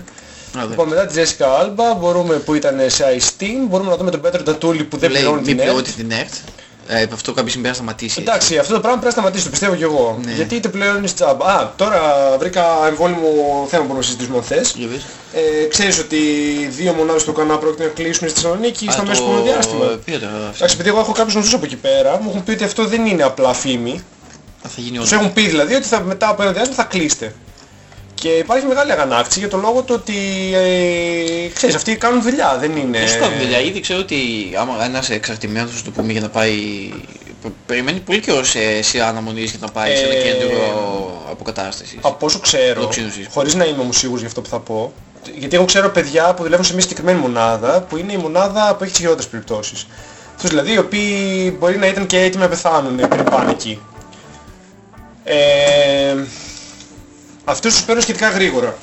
Α, δες. Λοιπόν, μετά τη Jessica Alba, μπορούμε, που ήταν σε iSteam, μπορούμε να δούμε τον Peter Tatuli που δεν Λέει, πληρώνει μη την πληρώνει ERT. την ERT. Ε, από αυτό κάποιος συμπέρασε να σταματήσει. Εντάξει, αυτό το πράγμα πρέπει να σταματήσει, το πιστεύω κι εγώ. Ναι. Γιατί είτε πληρώνεις τζάμπα. Α, τώρα βρήκα εμβόλυμο θέμα που μπορούμε να συζητήσουμε αν θες. Για πες. Ε, ξέρεις ότι δύο μονάδες του Κανά πρόκειται να κλείσουν στη Θεσσαλονίκη Α, στο το- μέσο επόμενο διάστημα. Ποιο το αυτό. Εντάξει, επειδή εγώ έχω κάποιους γνωστούς από εκεί πέρα, μου έχουν πει ότι αυτό δεν είναι απλά φήμη. Α, Θα γίνει Τους όλο. έχουν πει δηλαδή ότι θα, μετά από ένα διάστημα θα κλείσετε. Και υπάρχει μεγάλη αγανάκτηση για το λόγο του ότι ε, ξέρεις, αυτοί κάνουν δουλειά, δεν είναι... Δεν σου κάνω δουλειά, ήδη ξέρω ότι άμα ένας εξαρτημένος, ας το πούμε, για να πάει... πε- Περιμένει πολύ καιρό σε σειρά αναμονής για να πάει σε ένα Ε, κέντρο αποκατάστασης. Από όσο ξέρω, Οξύνωσης. χωρίς να είμαι όμως σίγουρος για αυτό που θα πω, γιατί εγώ ξέρω παιδιά που δουλεύουν σε μια συγκεκριμένη μονάδα, που είναι η μονάδα που έχει τις χειρότερες περιπτώσεις. Αυτούς δηλαδή οι οποίοι μπορεί να ήταν και έτοιμοι να πεθάνουν πριν πάνε εκεί. Ε, αυτούς τους παίρνουν σχετικά γρήγορα.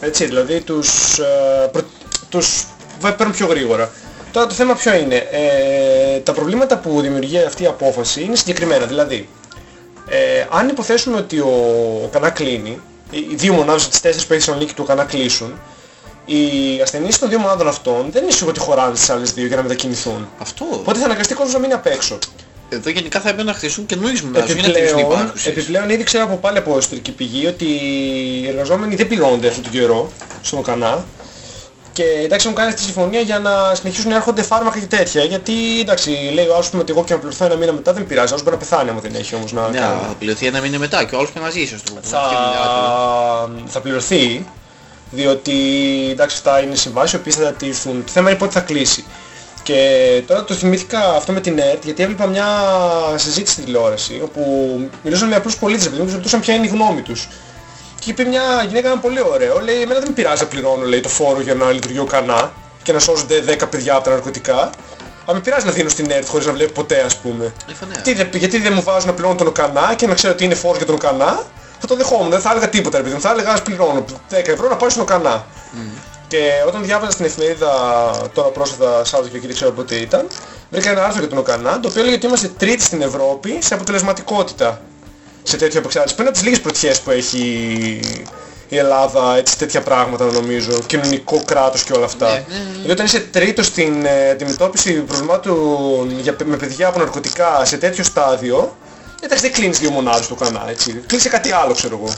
Έτσι, δηλαδή τους, ε, προ- τους βα- παίρνουν πιο γρήγορα. Τώρα το θέμα ποιο είναι. Ε, τα προβλήματα που δημιουργεί αυτή η απόφαση είναι συγκεκριμένα. Δηλαδή, ε, αν υποθέσουμε ότι ο, ο Κανά κλείνει, οι οι δύο μονάδες από τις τέσσερις που έχεις η Θεσσαλονίκη του Κανά κλείσουν, οι ασθενείς των δύο μονάδων αυτών δεν είναι σίγουρο ότι χωράνε στις άλλες δύο για να μετακινηθούν. Αυτό. Οπότε θα αναγκαστεί ο κόσμος να μείνει απ' έξω. Εδώ γενικά θα έπρεπε να χτίσουν καινούριες μονάδες, για να κλείσουν οι Επιπλέον, υπάρχουσες. επιπλέον ήδη ξέρω από πάλι από εσωτερική πηγή ότι οι εργαζόμενοι δεν πληρώνονται αυτόν τον καιρό στον Κανά. Και εντάξει μου κάνει αυτή τη συμφωνία για να συνεχίσουν να έρχονται φάρμακα και τέτοια. Γιατί εντάξει λέει ο άλλος πούμε ότι εγώ και να πληρωθώ ένα μήνα μετά δεν πειράζει. Άλλος μπορεί να πεθάνει άμα δεν έχει όμως να Ναι, κάνει. θα πληρωθεί ένα μήνα μετά και ο άλλος πρέπει να ζήσει, ας το πούμε. θα, Να φτιάχνει δουλειά του. θα πληρωθεί διότι εντάξει αυτά είναι συμβάσεις οι οποίες θα τηρηθούν. Το θέμα είναι πότε θα κλείσει. Και τώρα το θυμήθηκα αυτό με την ΕΡΤ γιατί έβλεπα μια συζήτηση στην τηλεόραση όπου μιλούσαν με απλούς πολίτες επειδή μου τους ρωτούσαν ποια είναι η γνώμη τους. Και είπε μια γυναίκα ένα πολύ ωραίο, λέει εμένα δεν με πειράζει να πληρώνω λέει, το φόρο για να λειτουργεί ο κανά και να σώζονται 10 παιδιά από τα ναρκωτικά. Αλλά με πειράζει να δίνω στην ΕΡΤ χωρίς να βλέπω ποτέ ας πούμε. Ε, φανέα. Τι, δεν- γιατί δεν μου βάζουν να πληρώνω τον Οκανά και να ξέρω ότι είναι φόρος για τον Οκανά, θα το δεχόμουν, δεν θα έλεγα τίποτα ρε παιδί μου, θα έλεγα ας πληρώνω 10 ευρώ να πάω στον Οκανά. Και όταν διάβαζα στην εφημερίδα τώρα πρόσφατα Σάββατο και δεν ξέρω πότε ήταν, βρήκα ένα άρθρο για τον Οκανά, το οποίο έλεγε ότι είμαστε τρίτη στην Ευρώπη σε αποτελεσματικότητα σε τέτοια επεξάρτηση. Πριν από τις λίγες πρωτιές που έχει η Ελλάδα, έτσι τέτοια πράγματα νομίζω, κοινωνικό κράτος και όλα αυτά. Ναι, ναι, ναι. Δηλαδή όταν είσαι τρίτος στην ε, αντιμετώπιση προβλημάτων για, με παιδιά από ναρκωτικά σε τέτοιο στάδιο, εντάξει δεν κλείνεις δύο μονάδες του κανά, έτσι. Κλείνεις σε κάτι άλλο ξέρω εγώ.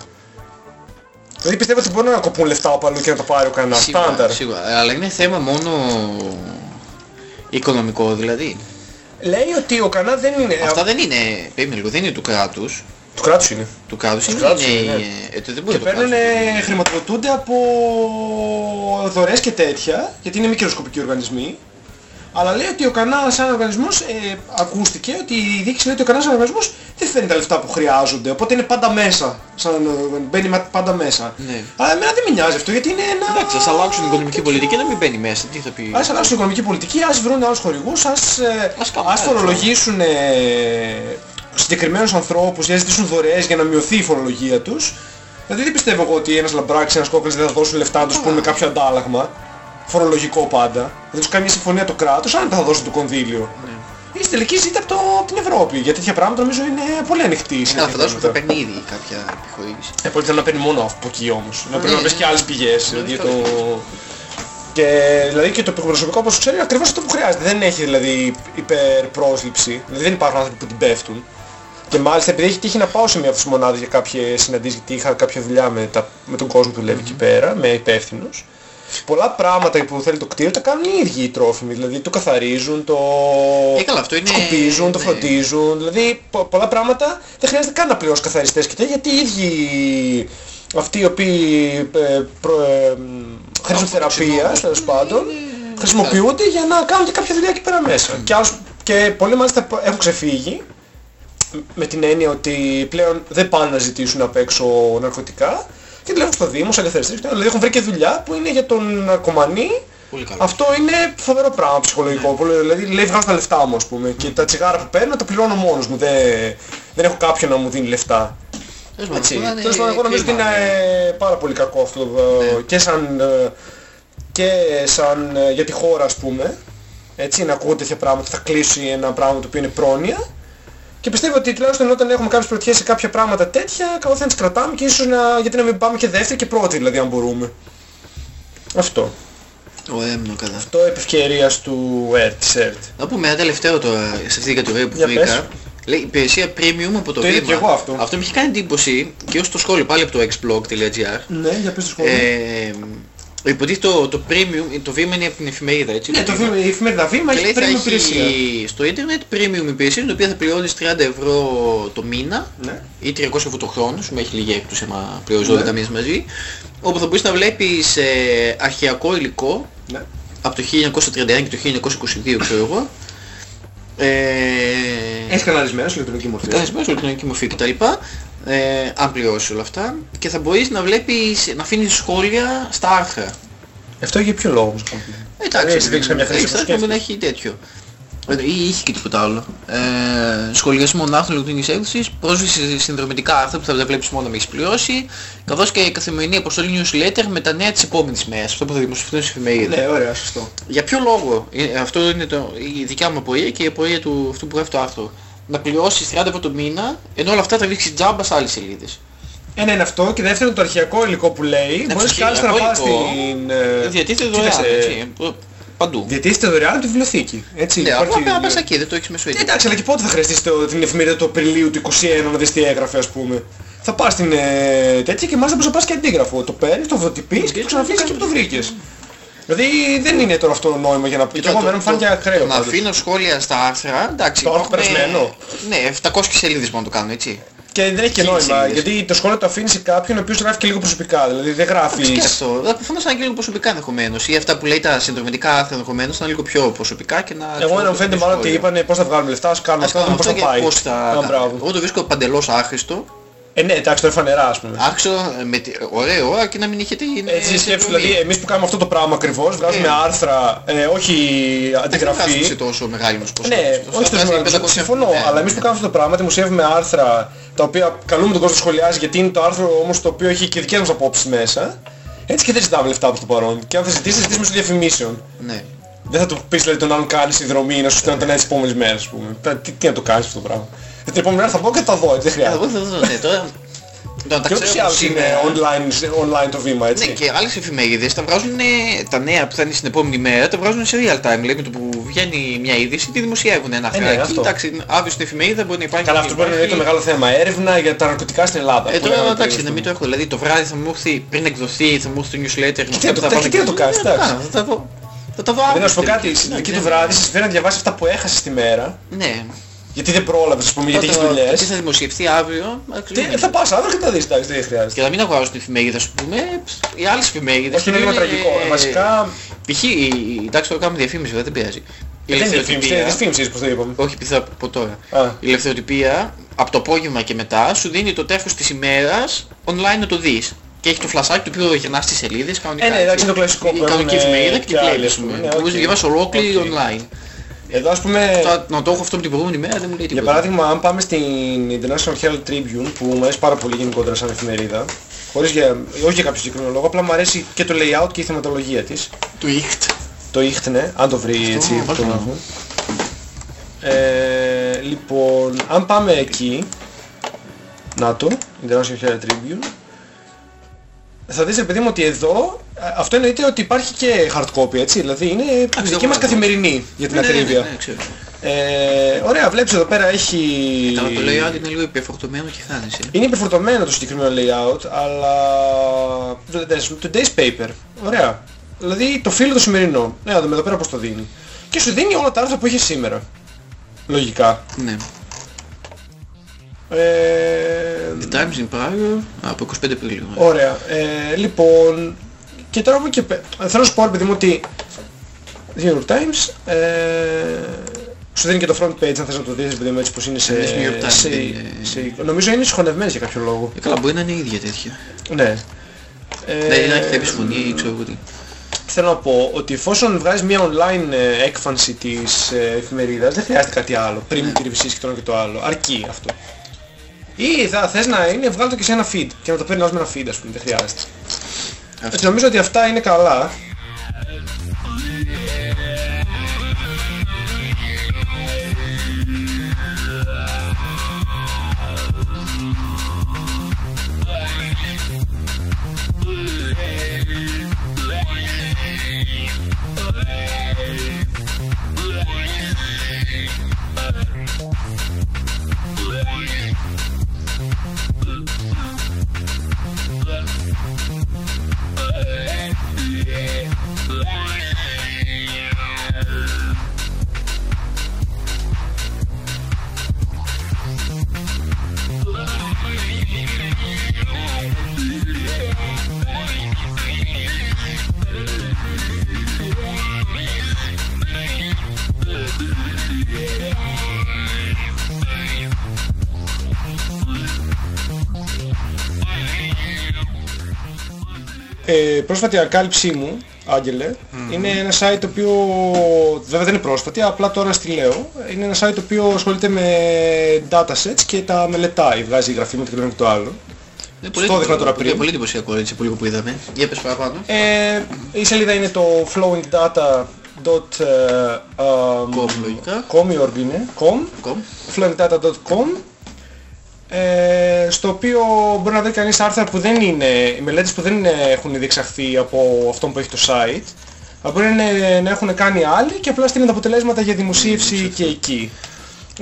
Δηλαδή πιστεύω ότι μπορεί να κοπούν λεφτά από αλλού και να τα πάρει ο κανένας. Σίγουρα, Στάνταρ. σίγουρα. Ε, Αλλά είναι θέμα μόνο οικονομικό δηλαδή. Λέει ότι ο κανά δεν είναι... Αυτά ε, δεν είναι, περίμενε λίγο, δεν είναι του κράτους. Του κράτους είναι. Του κράτους είναι, κράτους είναι, είναι, ναι. ε, το δεν μπορεί Και το κράτος. παίρνουν, χρηματοδοτούνται από δωρεές και τέτοια, γιατί είναι μικροσκοπικοί οργανισμοί. Αλλά λέει ότι ο Κανάς σαν οργανισμός, ε, ακούστηκε ότι η διοίκηση λέει ότι ο Κανάς σαν οργανισμός δεν φέρνει τα λεφτά που χρειάζονται, οπότε είναι πάντα μέσα, σαν, ε, μπαίνει μα- πάντα μέσα. Ναι. Αλλά εμένα δεν με νοιάζει αυτό, γιατί είναι ένα... Εντάξει, ας αλλάξουν την οικονομική πολιτική να μην μπαίνει μέσα. Τι θα πει; Ας αλλάξουν την οικονομική πολιτική, ας βρουν άλλους χορηγούς, ας, ε, Ας κάνουν ας κάτι. φορολογήσουν ε, συγκεκριμένους ανθρώπους ή ας ζητήσουν δωρεές για να μειωθεί η φορολογία τους. Δηλαδή δεν πιστεύω εγώ ότι ένας λαμπράκης, ένας κόκκινας δεν θα δώσουν λεφτά να τους πούνε κάποιο αντάλλαγμα. Φορολογικό πάντα. Θα τους κάνει μια συμφωνία το κράτος, αν δεν θα δώσουν το κονδύλιο. Ναι. Ή στη τελική ζήτα από, το, από την Ευρώπη. Γιατί τέτοια πράγματα νομίζω είναι πολύ ανοιχτή η Να συνέχεια φαντάζομαι ότι θα πράγματα. παίρνει ήδη κάποια επιχορήγηση. Ε, πολύ θέλω να παίρνει μόνο από εκεί όμως. Να πρέπει να ναι, βρεις ναι. και άλλες πηγές. δηλαδή, για το... Και δηλαδή και το προσωπικό όπως ξέρει ακριβώς αυτό που χρειάζεται. Δεν έχει δηλαδή υπερπρόσληψη. Δηλαδή δεν υπάρχουν άνθρωποι που την πέφτουν. Και μάλιστα επειδή έχει τύχει να πάω σε μια από τις μονάδες για κάποιες συναντήσεις γιατί είχα κάποια δουλειά με, τα, με τον κόσμο που δουλεύει εκεί πέρα, με υπεύθυνους. Πολλά πράγματα που θέλει το κτίριο τα κάνουν οι ίδιοι οι τρόφιμοι. Δηλαδή το καθαρίζουν, το Ε, καλά, αυτό είναι- σκουπίζουν, το ναι. φροντίζουν. Δηλαδή πο- πολλά πράγματα δεν χρειάζεται καν να πληρώσεις καθαριστές και τέτοια γιατί οι ίδιοι αυτοί οι οποίοι ε, προ, ε, χρήσουν θεραπεία, τέλος πάντων, χρησιμοποιούνται για να κάνουν και κάποια δουλειά εκεί πέρα μέσα. Και, άλλους, και πολλοί μάλιστα έχουν ξεφύγει με την έννοια ότι πλέον δεν πάνε να ζητήσουν απ' έξω ναρκωτικά και δουλεύουν στο Δήμος, σαν ελευθεριστές, δηλαδή έχουν βρει και δουλειά που είναι για τον ναρκωμανή Πολύ καλό. αυτό είναι φοβερό πράγμα ψυχολογικό. Πολύ- Δηλαδή λέει βγάζω τα λεφτά μου ας πούμε και τα τσιγάρα που παίρνω τα πληρώνω μόνος μου. Δεν, δεν έχω κάποιον να μου δίνει λεφτά. Τέλος πάντων, Έτσι. αυτό είναι Τέλος πάντων εγώ νομίζω ότι κρίμα. είναι ε, πάρα πολύ κακό αυτό ε, και σαν, ε, και σαν ε, για τη χώρα ας πούμε. Έτσι να ακούγονται τέτοια πράγματα, θα κλείσει ένα πράγμα το οποίο είναι πρόνοια. Και πιστεύω ότι τουλάχιστον όταν έχουμε κάποιες πρωτιές σε κάποια πράγματα τέτοια, καλό θα είναι να τις κρατάμε και ίσως να, γιατί να μην πάμε και δεύτερη και πρώτη δηλαδή αν μπορούμε. Αυτό. Ο έμνο κατά. Το επ' ευκαιρίας του ΕΡΤ, της ΕΡΤ. Να πούμε ένα τελευταίο τώρα σε αυτή την κατηγορία που Για βρήκα. πες. Λέει υπηρεσία premium από το, Το είδα βήμα. και εγώ αυτό. Αυτό μου είχε κάνει εντύπωση και ως το σχόλιο πάλι από το xblog.gr. Ναι, για πες το σχόλιο. Ε, υποτίθεται το, το premium, το βήμα είναι από την εφημερίδα έτσι. ναι, το το βήμα. βήμα, η εφημερίδα βήμα Και έχει λέει θα premium υπηρεσία. έχει στο ίντερνετ premium υπηρεσία την οποία θα πληρώνεις 30 ευρώ το μήνα Ναι. ή 300 ευρώ το χρόνο, σου έχει λίγη έκπτωση άμα πληρώνεις 12 Ναι. μήνες μαζί, όπου θα μπορείς να βλέπεις ε, αρχαιακό υλικό Ναι. από το 1931 και το 1922 ξέρω εγώ. Ε, Έχει καναλισμένο σε ηλεκτρονική μορφή. Κανονισμένο σε ηλεκτρονική μορφή κτλ. Ε, αν πληρώσεις όλα αυτά και θα μπορείς να βλέπεις, να αφήνεις σχόλια στα άρθρα. Αυτό για ποιο λόγο όμως κάνω. Εντάξει, Έχεις δείξει καμιά χρήση που εξαρτάται να μην σκέφτεσαι. έχει τέτοιο. Ε, Ή είχε και τίποτα άλλο. Ε, σχολιασμό άρθρων ηλεκτρονικής έκδοσης, πρόσβαση σε συνδρομητικά άρθρα που θα τα βλέπεις μόνο να έχεις πληρώσει, καθώς και καθημερινή αποστολή newsletter με τα νέα της επόμενης μέρας, αυτό που θα δημοσιευθούν στην εφημερίδα. Ναι, ωραία, σωστό. Για ποιο λόγο, ε, αυτό είναι το, η δικιά μου απορία και η απορία του αυτού που γράφει το άρθρο. Να πληρώσεις 30 ευρώ το μήνα, ενώ όλα αυτά τα βρίσκεις τζάμπα σε άλλες σελίδες. Ένα είναι αυτό και δεύτερον το αρχαιακό υλικό που λέει. Ναι, Μπορείς το και άλλωστε να αρχαιακό πας υλικό στην... ε, Διατίθεται κοίταξε, δωρεάν, έτσι, π- παντού. Διατίθεται δωρεάν από τη βιβλιοθήκη. Έτσι, Ναι, υπάρχει- απλά πας εκεί, δεν το έχεις μέσω Ε, Εντάξει, αλλά και πότε θα χρειαστείς το, την εφημερίδα του Απριλίου του 21 να δεις τι έγραφε ας πούμε. Θα πας στην ε, τέτοια και μάλιστα μπορείς να πας και αντίγραφο. Το παίρνεις, το φωτοτυπείς και το ξαναφύγεις και που το βρήκες. Δηλαδή δεν είναι τώρα αυτό το νόημα για να πει. Και εγώ εμένα μου φάνηκε ακραίο. Να πάντως. αφήνω σχόλια στα άρθρα, εντάξει. Το άρθρο υπάρχουν, περασμένο. Ναι, 700 σελίδες μόνο το κάνουν, έτσι. Και δεν έχει και Χίλιες νόημα, σελίδες. γιατί το σχόλιο το αφήνεις σε κάποιον ο οποίος γράφει και λίγο προσωπικά. Δηλαδή δεν Και γράφει. αυτό. Προφανώς να είναι και λίγο προσωπικά ενδεχομένως. Ή αυτά που λέει τα συνδρομητικά άρθρα ενδεχομένως να είναι λίγο πιο προσωπικά και να... Εγώ να μου φαίνεται μάλλον ότι είπανε πώς θα βγάλουμε λεφτά, ας κάνουμε Ας αυτό, να κάνουμε δούμε πώς αυτό θα και πάει. πώς θα Α, κάνουμε. μπράβο. Εγώ το βρίσκω παντελώς άχρηστο. Ε, ναι, εντάξει, το φανερά ας πούμε. Άχρηστο, ε, με τη... ωραίο, και να μην είχε την... Έτσι ε, σκέψου, συνδρομή. δηλαδή εμείς που κάνουμε αυτό το πράγμα ακριβώς, βγάζουμε Ε. άρθρα, ε, όχι Δεν βγάζουν αντιγραφή. σε τόσο μεγάλη όμως ποσότητα. Ναι, Στο όχι τόσο βγάζει μεγάλο. 500 Συμφωνώ, ναι, αλλά εμείς που ναι. κάνουμε αυτό το πράγμα, δημοσιεύουμε άρθρα τα οποία καλούμε τον κόσμο να σχολιάζει γιατί είναι το άρθρο όμως το οποίο έχει και δικές μας απόψεις μέσα. Έτσι και δεν ζητάμε λεφτά προς το παρόν. Και αν θα ζητήσεις, ζητήσεις μέσω διαφημίσεων. Ναι. Δεν θα του πεις δηλαδή τον άλλον κάνει συνδρομή να σου στέλνει τον έτσι τις επόμενες μέρες, ας πούμε. Τα- Τι, τι να το κάνεις αυτό το πράγμα. Ε, Την επόμενη μέρα θα πω και θα τα δω, έτσι δεν Εγώ χρειάζεται. θα δω, ναι, τώρα... Τώρα τα Και ούτως ή ξέρω άλλως πως είναι online, online το βήμα, Ναι, έτσι. και άλλες εφημερίδες τα βγάζουν τα νέα που θα είναι στην επόμενη μέρα, τα βγάζουν σε real time. Λέει με το που βγαίνει μια είδηση, τη δημοσιεύουν ένα Ε, ναι, χράκι. αυτό. Εντάξει, αύριο στην εφημερίδα μπορεί να υπάρχει... Καλά, αυτό μπορεί να είναι το υπάρχει- μεγάλο θέμα. Έρευνα για τα ναρκωτικά στην Ελλάδα. Ε, που τώρα λέγαμε εντάξει, πριν, να μην το έχω. Δηλαδή το βράδυ θα μου έρθει, πριν εκδοθεί, θα μου έρθει το newsletter. με τι αυτά να που το- θα και τι να το κάνεις, Δεν θα το εντάξει. κάνω, Θα τα δω. Θα τα δω Δηλαδή αύριο. να σου πω στην κάτι, τελική. στην εκεί Ναι, του ναι. βράδυ σας φέρει να διαβάσεις αυτά που έχασες τη μέρα. Ναι. Γιατί δεν πρόλαβες, ας πούμε, γιατί έχεις Τότε, Τι δουλειές. θα δημοσιευθεί αύριο. εντάξει, Τι, ναι. θα πας αύριο και τα δεις, εντάξει, δεν χρειάζεται. Και να μην αγοράζω την εφημερίδα, ας πούμε, οι άλλες εφημερίδες... Όχι, είναι λίγο τραγικό. Ε, Βασικά, Π.χ. η- εντάξει τώρα κάνουμε διαφήμιση, βέβαια, δεν πειράζει. Η δεν είναι ελευθεροτυπία- διαφήμιση, είναι δυσφήμιση, πώς το είπαμε. Όχι, επειδή θα πω τώρα. Α. Η ελευθεροτυπία από το απόγευμα και μετά σου δίνει το τεύχος της ημέρας online να το δεις. Και έχει το φλασάκι το οποίο γυρνάς στις σελίδες κανονικά. Ε, ναι, εντάξει, έτσι. είναι το κλασικό Η που κανονική έχουν, εφημερίδα ε, και και την άλλοι, πλέον, ας ας πούμε. πούμε. Ναι, Μπορείς να οκ. διαβάσεις ολόκληρη Οκ. online. Εδώ ας πούμε, Τώρα, να το έχω αυτό από την προηγούμενη μέρα δεν μου λέει για τίποτα. παράδειγμα, αν πάμε στην International Herald Tribune, που μου αρέσει πάρα πολύ γενικότερα σαν εφημερίδα, χωρίς για, όχι για κάποιο συγκεκριμένο λόγο, απλά μου αρέσει και το layout και η θεματολογία της. Του ήχτ. Το ήχτενε, αν το βρει έτσι. πώς το το έχω. Ε, λοιπόν, αν πάμε εκεί, να το, International Herald Tribune, θα δεις ρε παιδί μου ότι εδώ, α, αυτό εννοείται ότι υπάρχει και hard copy, έτσι, δηλαδή είναι η το δική έχω μας δει. καθημερινή για την Ναι, ναι, ναι, ακρίβεια. ναι, ξέρω. Ε, ωραία, βλέπεις εδώ πέρα έχει... Τώρα το layout είναι λίγο υπερφορτωμένο και χάνεσαι. Είναι υπερφορτωμένο το συγκεκριμένο layout, αλλά... το Today's paper. Ωραία. Δηλαδή το φύλλο το σημερινό. Ναι, να δούμε εδώ πέρα πώς το δίνει. Και σου δίνει όλα τα άρθρα που είχε σήμερα. Λογικά. Ναι. Ε, The Times in Prague από 25 Απριλίου. Ωραία. Ε, λοιπόν, και τώρα από εκεί και πέ- Θέλω να σου πω, ρε παιδί μου, ότι The New York Times ε, σου δίνει και το front page αν θες να το δεις, ρε παιδί μου, έτσι πως είναι σε... Ε, New York Times σε, δεν είναι- σε- νομίζω είναι συγχωνευμένες για κάποιο λόγο. Ε, καλά, μπορεί να είναι η ίδια τέτοια. Ναι. Ε, Ναι, να έχει κάποια φωνή ή ξέρω εγώ τι. Θέλω να πω ότι εφόσον βγάζεις μια online ε, έκφανση της ε, εφημερίδας δεν χρειάζεται κάτι άλλο πριν Ναι. τη ρυβησίσεις και το ένα και το άλλο. Αρκεί αυτό. Ή θα θες να είναι βγάλω το και σε ένα feed και να το παίρνεις με ένα feed ας πούμε, δεν χρειάζεται. Έτσι νομίζω ότι αυτά είναι καλά. Ε, πρόσφατη ανακάλυψή μου, Άγγελε, είναι ένα site το οποίο βέβαια δεν είναι πρόσφατη, απλά τώρα στη λέω. Είναι ένα site το οποίο ασχολείται με datasets και τα μελετάει, βγάζει γραφήματα και το ένα και το άλλο. Είναι Στο δείχνα τώρα πριν. Είναι πολύ εντυπωσιακό έτσι από λίγο που είδαμε. Για πες παραπάνω. Ε, η σελίδα είναι το flowingdata.com Com, λογικά. com η org είναι, com, Κομ. flowingdata.com ε, στο οποίο μπορεί να βρει κανείς άρθρα που δεν είναι, οι μελέτες που δεν είναι- έχουν διεξαχθεί από αυτόν που έχει το site αλλά μπορεί να, να έχουν κάνει άλλοι και απλά στείλουν τα αποτελέσματα για δημοσίευση και εκεί.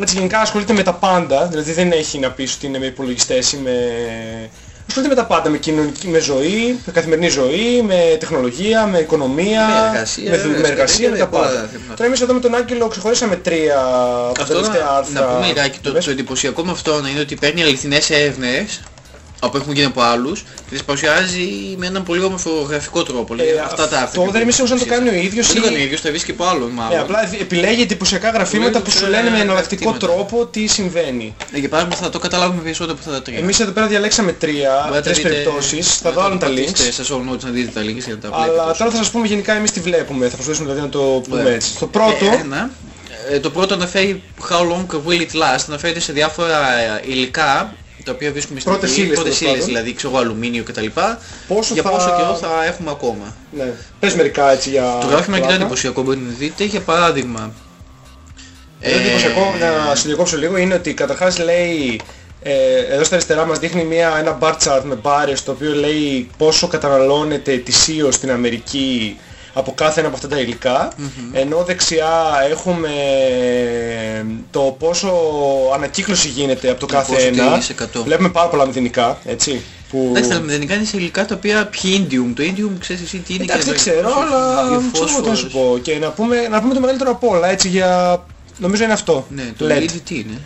Έτσι γενικά ασχολείται με τα πάντα, δηλαδή δεν έχει να πει ότι είναι με υπολογιστές ή με... Ασχολείται με τα πάντα, με κοινωνική, με ζωή, με καθημερινή ζωή, με τεχνολογία, με οικονομία, Με εργασία, με, δου- με, με εργασία, με τα πολλά πάντα. θέματα. Τώρα εμείς εδώ με τον Άγγελο ξεχωρίσαμε τρία από τα Αυτό τελευταία να, άρθρα. να πούμε Ιράκη, το, Πες. το εντυπωσιακό με αυτό είναι ότι παίρνει αληθινές έρευνες από έχουν γίνει από άλλους και τις παρουσιάζει με έναν πολύ όμορφο γραφικό τρόπο. Λέει, Ε, αυτά τα άρθρα. αυτό δεν είμαι σίγουρος αν το κάνει ο ίδιος Δεν το ή- κάνει ο ίδιος, το βρίσκει από άλλον μάλλον. Ναι, απλά επιλέγει εντυπωσιακά γραφήματα Επιλέγει που σου εντυπωσιακά λένε με εναλλακτικό γραφήματα. τρόπο τι συμβαίνει. Ε, για παράδειγμα θα το καταλάβουμε περισσότερο από αυτά τα τρία. Εμείς εδώ πέρα διαλέξαμε τρία, Μπορείτε να τρεις δείτε- περιπτώσεις, θα μπορείτε βάλουν να τα πατήσετε links. στα show notes να δείτε τα links για να τα βλέπετε. Αλλά όσο. τώρα θα σας πούμε γενικά εμείς τι βλέπουμε, θα προσπαθήσουμε δηλαδή να το πούμε Ωραία. έτσι. Το πρώτο, Ένα, ε, το πρώτο αναφέρει how long will it last, αναφέρεται σε διάφορα ε, υλικά τα οποία βρίσκουμε στην Πρώτες γη, ύλες, πρώτες τέλος ύλες πάντων. δηλαδή, ξέρω εγώ, αλουμίνιο κτλ. πόσο Για θα... πόσο καιρό θα έχουμε ακόμα; Ναι. Πες μερικά έτσι για... Το γράφημα και το πλάκα. εντυπωσιακό μπορείτε να δείτε, για παράδειγμα. Το εντυπωσιακό, να συνδυκόψω λίγο, είναι ότι καταρχάς λέει ε, εδώ στα αριστερά μας δείχνει μια, ένα bar chart με μπάρες το οποίο λέει πόσο καταναλώνεται ετησίως στην Αμερική από κάθε ένα από αυτά τα υλικά ενώ δεξιά έχουμε το πόσο ανακύκλωση γίνεται από το Το κάθε πόσο ένα τι εκατό. βλέπουμε πάρα πολλά μηδενικά έτσι που... Εντάξει, τα μηδενικά είναι σε υλικά τα οποία ποιοι indium. Το indium ξέρεις εσύ τι είναι Εντάξει δεν και ξέρω αλλά Βάγιο ξέρω εγώ τι να σου φόσφορος. πω και να πούμε, να πούμε το μεγαλύτερο από όλα έτσι για νομίζω είναι αυτό Ναι, το LED. LED τι είναι;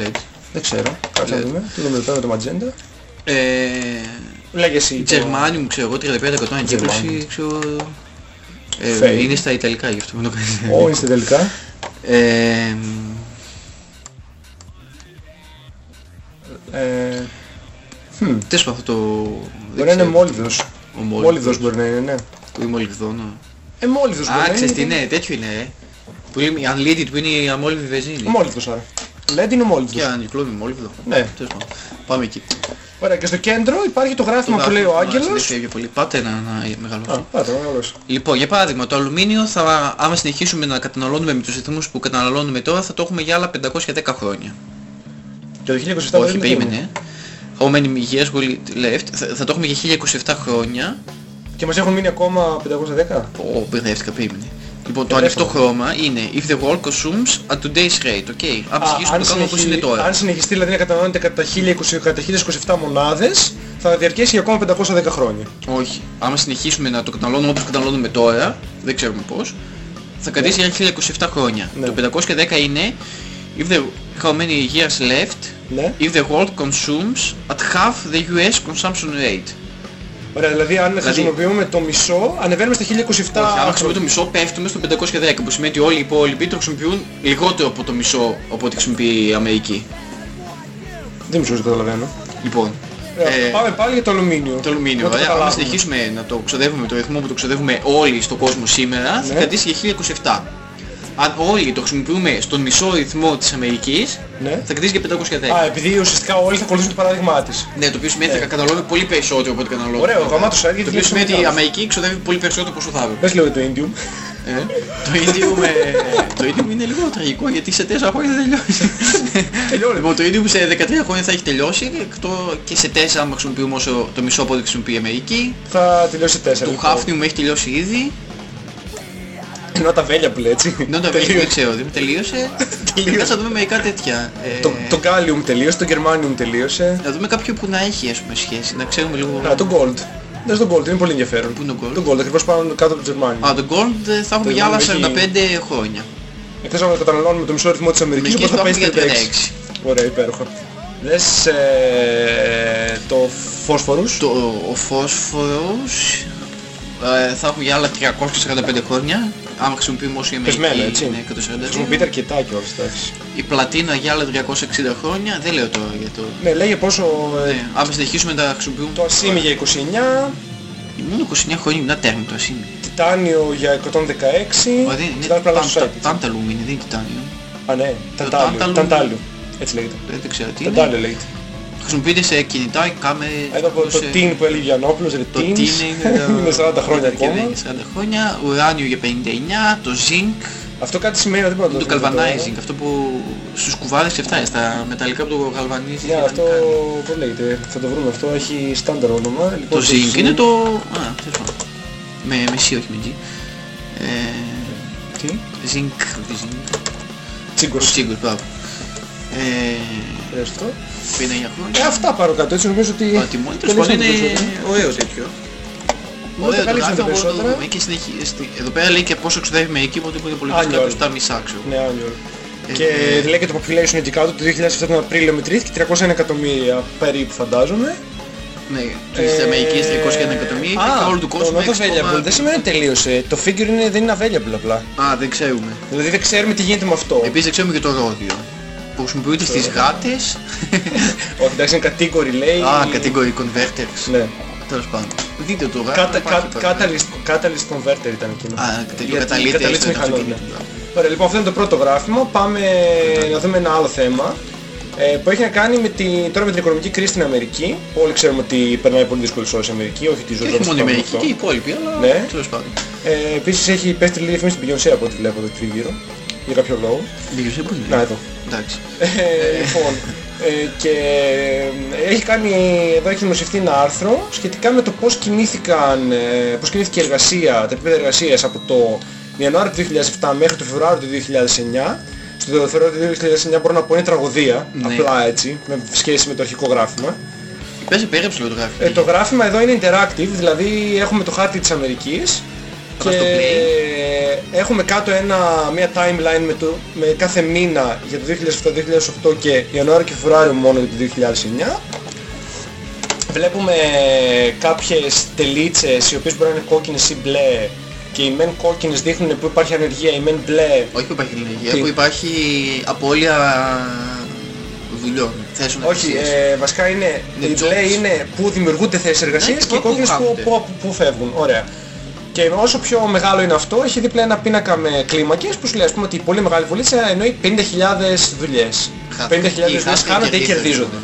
LED. Δεν ξέρω. Κάτσε να LED. δούμε. Το δούμε εδώ πέρα με το magenta. Ε, Λέγε εσύ. το- Germanium ξέρω εγώ, 35% ανακύκλωση, ξέρω... Ε, Fake. είναι στα Ιταλικά γι' αυτό που το κάνει. Ω, είστε τελικά. Ε, Ε, hm, Τέλος πάντων αυτό το... Μπορεί να είναι μόλιδος. Ο Μόλιδος μπορεί να είναι, ναι. Που είναι μολυβδόνο. Ε, μόλιδος μπορεί Α, να ξέρεις τι είναι. είναι, τέτοιο είναι, ε. Που είναι η unleaded που είναι η αμόλυβη βενζίνη. Μόλιδος άρα. LED είναι ο Και μόλιδος. ανακυκλώνει μόλυβδο. Ναι. Τέλος πάντων. Πάμε εκεί. Ωραία, και στο κέντρο υπάρχει το γράφημα που λέει ο Άγγελος. Πιο πολύ. Πάτε να, να Α, μεγαλώσει. πάτε, μεγαλώσει. Λοιπόν, για παράδειγμα, το αλουμίνιο θα, άμα συνεχίσουμε να καταναλώνουμε με τους ρυθμούς που καταναλώνουμε τώρα, θα το έχουμε για άλλα 510 χρόνια. Και το 1027 Όχι, δεν περίμενε. How many years will it left? Θα, θα το έχουμε για 1027 χρόνια. Και μας έχουν μείνει ακόμα 510. Ω, μπερδεύτηκα, περίμενε. Λοιπόν, το Ε, ανοιχτό εύκολο. χρώμα είναι if the world consumes at today's rate, ok. Αν Α, ψυχήσουμε το κάνουμε όπως συνεχι- είναι τώρα. αν συνεχιστεί δηλαδή να καταναλώνεται κατά 1020 κατά 1027 μονάδες, θα διαρκέσει για ακόμα 510 χρόνια. Όχι. Άμα συνεχίσουμε να το καταναλώνουμε όπως καταναλώνουμε τώρα, δεν ξέρουμε πώς, θα κρατήσει για 1027 χρόνια. Ναι. Το 510 είναι if the how many years left Ναι. If the world consumes at half the US consumption rate. Ωραία, δηλαδή αν χρησιμοποιούμε το μισό, ανεβαίνουμε στα 1027. Όχι, άμα χρησιμοποιούμε το μισό πέφτουμε στο 510 που σημαίνει ότι όλοι οι υπόλοιποι το χρησιμοποιούν λιγότερο από το μισό από ό,τι χρησιμοποιεί η Αμερική. Δεν μισό, δεν καταλαβαίνω. Λοιπόν, Ε, ε, πάμε πάλι για το αλουμίνιο. το αλουμίνιο, Να το ωραία, άμα καταλάβουμε. συνεχίσουμε να το ξοδεύουμε το ρυθμό που το ξοδεύουμε όλοι στον κόσμο σήμερα, θα Ναι. κρατήσει για 1027. Αν όλοι το χρησιμοποιούμε στον μισό ρυθμό της Αμερικής, Ναι. θα κρατήσει για 510. Α, επειδή ουσιαστικά όλοι θα ακολουθήσουν το παράδειγμά της. Ναι, το οποίο σημαίνει ότι θα καταναλώνουμε πολύ περισσότερο από ό,τι καταναλώνουμε. Ωραίο, γαμάτος site, γιατί Το οποίο βλέπεις σημαίνει ότι η μετά. Αμερική ξοδεύει πολύ περισσότερο από όσο θα έπρεπε. Πες λίγο το Indium. Ε, το ίδιο με... το ίδιο είναι λίγο τραγικό γιατί σε 4 χρόνια θα τελειώσει. Τελειώνει. λοιπόν, το ίδιο σε 13 χρόνια θα έχει τελειώσει εκτό- και σε 4 άμα χρησιμοποιούμε όσο το μισό από ό,τι χρησιμοποιεί η Αμερική. Θα τελειώσει 4. Το χάφνιουμ έχει τελειώσει ήδη. Ενώ τα βέλια που λέει έτσι. Ενώ τα βέλη δεν ξέρω, δεν τελείωσε. Και κάτσε να δούμε μερικά τέτοια. Ε, Το, το Gallium τελείωσε, το Germanium τελείωσε. Να δούμε κάποιο που να έχει ας πούμε σχέση, να ξέρουμε λίγο... Α, το Gold. Δες το Gold, είναι πολύ ενδιαφέρον. Πού είναι το Gold? Το Gold, ακριβώς πάνω κάτω από το Germanium. Α, το Gold ε, θα έχουμε για άλλα 45 χρόνια. Εκτός αν καταναλώνουμε το μισό ρυθμό της Αμερικής, Μερικές οπότε θα το πάει έχουμε στα για 36. Ωραία, υπέροχα. Δες ε, το Phosphorus. Το, ο φόσφορος ε, θα έχουμε για άλλα 345 χρόνια. Άμα χρησιμοποιούμε όσο η Αμερική Πεσμένα, έτσι. είναι 142. Χρησιμοποιείται αρκετά κιόλας, εντάξει. Η πλατίνα για άλλα 360 χρόνια. Δεν λέω τώρα για το... Ναι, λέγε πόσο ε, Ναι, άμα συνεχίσουμε να τα χρησιμοποιούμε... το ασίμι για 29, Μόνο 29 χρόνια μετά τέρμι το ασύμι. τιτάνιο για 116, Δηλαδή είναι κοιτάς πλάνα στο τάντα- site. τάνταλουμ είναι, δεν είναι τιτάνιο. Α, ναι, ταντάλιο, τάνταλου- ταντάλιο. Έτσι λέγεται. Δεν, δεν ξέρω τι είναι. Ταντάλιο λέγεται. Χρησιμοποιείται σε κινητά, κάμερες... Εδώ από το σε- tin που έλεγε Γιαννόπουλος, ρε Το tins, τι είναι, *laughs* είναι 40 χρόνια και ακόμα. δεν είναι 40 χρόνια. Ουράνιο για 59, το zinc, Αυτό κάτι σημαίνει ότι δεν μπορώ να το το δούμε τώρα. galvanizing, αυτό που στους κουβάδες και αυτά είναι, στα μεταλλικά που το galvanizing. Ναι, και αυτό τα κάνει. πώς λέγεται, θα το βρούμε αυτό, έχει στάνταρ όνομα. Λοιπόν, Το zinc είναι το... Α, τέλος πάντων. Με, με C, όχι με G. Ε, Τι, zinc, όχι zinc. Το τσίγκος. Τσίγκος, μπράβο. Ε, Ευχαριστώ. 59 Ε, χρόνια. αυτά πάρω κάτω, έτσι νομίζω ότι... Α, τιμόνι, τέλος πάντων είναι ωραίο τέτοιο. Μπορείτε να Ωραίο το καλύψουμε γράφημα, μπορούμε να το περισσότερα. δούμε και συνεχί- στη- Εδώ πέρα λέει και πόσο ξοδεύει η Μερική, οπότε μπορεί να υπολογίσει Άνιωλ. κάποιος τα μισά, ξέρω. Ναι, άνιο. Ε, Και ε, λέει και το population indicator το 2007 τον Απρίλιο μετρήθηκε 301 εκατομμύρια περίπου φαντάζομαι. Ναι, της Αμερικής 301 εκατομμύρια Α, και όλου του κόσμου το not 6,2. available. Δεν σημαίνει ότι τελείωσε. Το figure είναι, δεν είναι available απλά. Α, δεν ξέρουμε. Δηλαδή δεν ξέρουμε τι γίνεται με αυτό. Επίσης δεν ξέρουμε και το ρόδιο. Που χρησιμοποιείται στις γάτες. *laughs* Όχι, εντάξει, είναι category λέει. Α, category converters. Ναι. Τέλος πάντων. Δείτε το Κατα- γράφημα. κα- Catalyst catalyst converter ήταν εκείνο. Α, τέτοιο Για- καταλήτη καταλήτη στο μηχανών, αυτοκίνητο. ναι. Ωραία, λοιπόν αυτό είναι το πρώτο γράφημα. Πάμε να δούμε ένα άλλο θέμα. ε, που έχει να κάνει με την, τώρα με την οικονομική κρίση στην Αμερική. Όλοι ξέρουμε ότι περνάει πολύ δύσκολες ώρες η Αμερική, όχι τη ζωή Και όχι μόνο η Αμερική και οι υπόλοιποι, αλλά Ναι. τέλος πάντων. Ε, επίσης έχει πέσει τρελή διαφήμιση στην Beyoncé από ό,τι βλέπω εδώ τριγύρω. Για κάποιο λόγο. Μπήκε πού είναι. Να εδώ. Εντάξει. Ε, λοιπόν, ε, και ε, έχει κάνει, εδώ έχει δημοσιευτεί ένα άρθρο σχετικά με το πώς κινήθηκαν, ε, πώς κινήθηκε η εργασία, τα επίπεδα εργασίας από το Ιανουάριο του 2007 μέχρι το Φεβρουάριο του 2009. Στο Φεβρουάριο του 2009 μπορώ να πω είναι τραγωδία, Ναι. απλά έτσι, με σχέση με το αρχικό γράφημα. Πες περίεψε λίγο το γράφημα. Ε, το γράφημα εδώ είναι interactive, δηλαδή έχουμε το χάρτη της Αμερικής και Πάμε στο έχουμε κάτω ένα, μια timeline με, το, με κάθε μήνα για το 2007-2008 και Ιανουάριο και Φεβρουάριο μόνο για το 2009. Βλέπουμε κάποιες τελίτσες οι οποίες μπορεί να είναι κόκκινες ή μπλε και οι μεν κόκκινες δείχνουν που υπάρχει ανεργία, οι μεν μπλε Όχι που υπάρχει ενεργεία, Τι; που υπάρχει απώλεια δουλειών, θέσεων Όχι, εργασίας. ε, βασικά είναι, Είναι οι μπλε jobs. είναι που δημιουργούνται θέσεις εργασίας Ναι, και οι που κόκκινες που, χάνονται. που, που φεύγουν. Ωραία. Και όσο πιο μεγάλο είναι αυτό, έχει δίπλα ένα πίνακα με κλίμακες που σου λέει ας πούμε ότι η πολύ μεγάλη βολίτσα εννοεί 50.000 δουλειές. 50.000 Χάθηκαν. Ή δουλειές χάθηκαν χάνονται ή και κερδίζονται. κερδίζονται.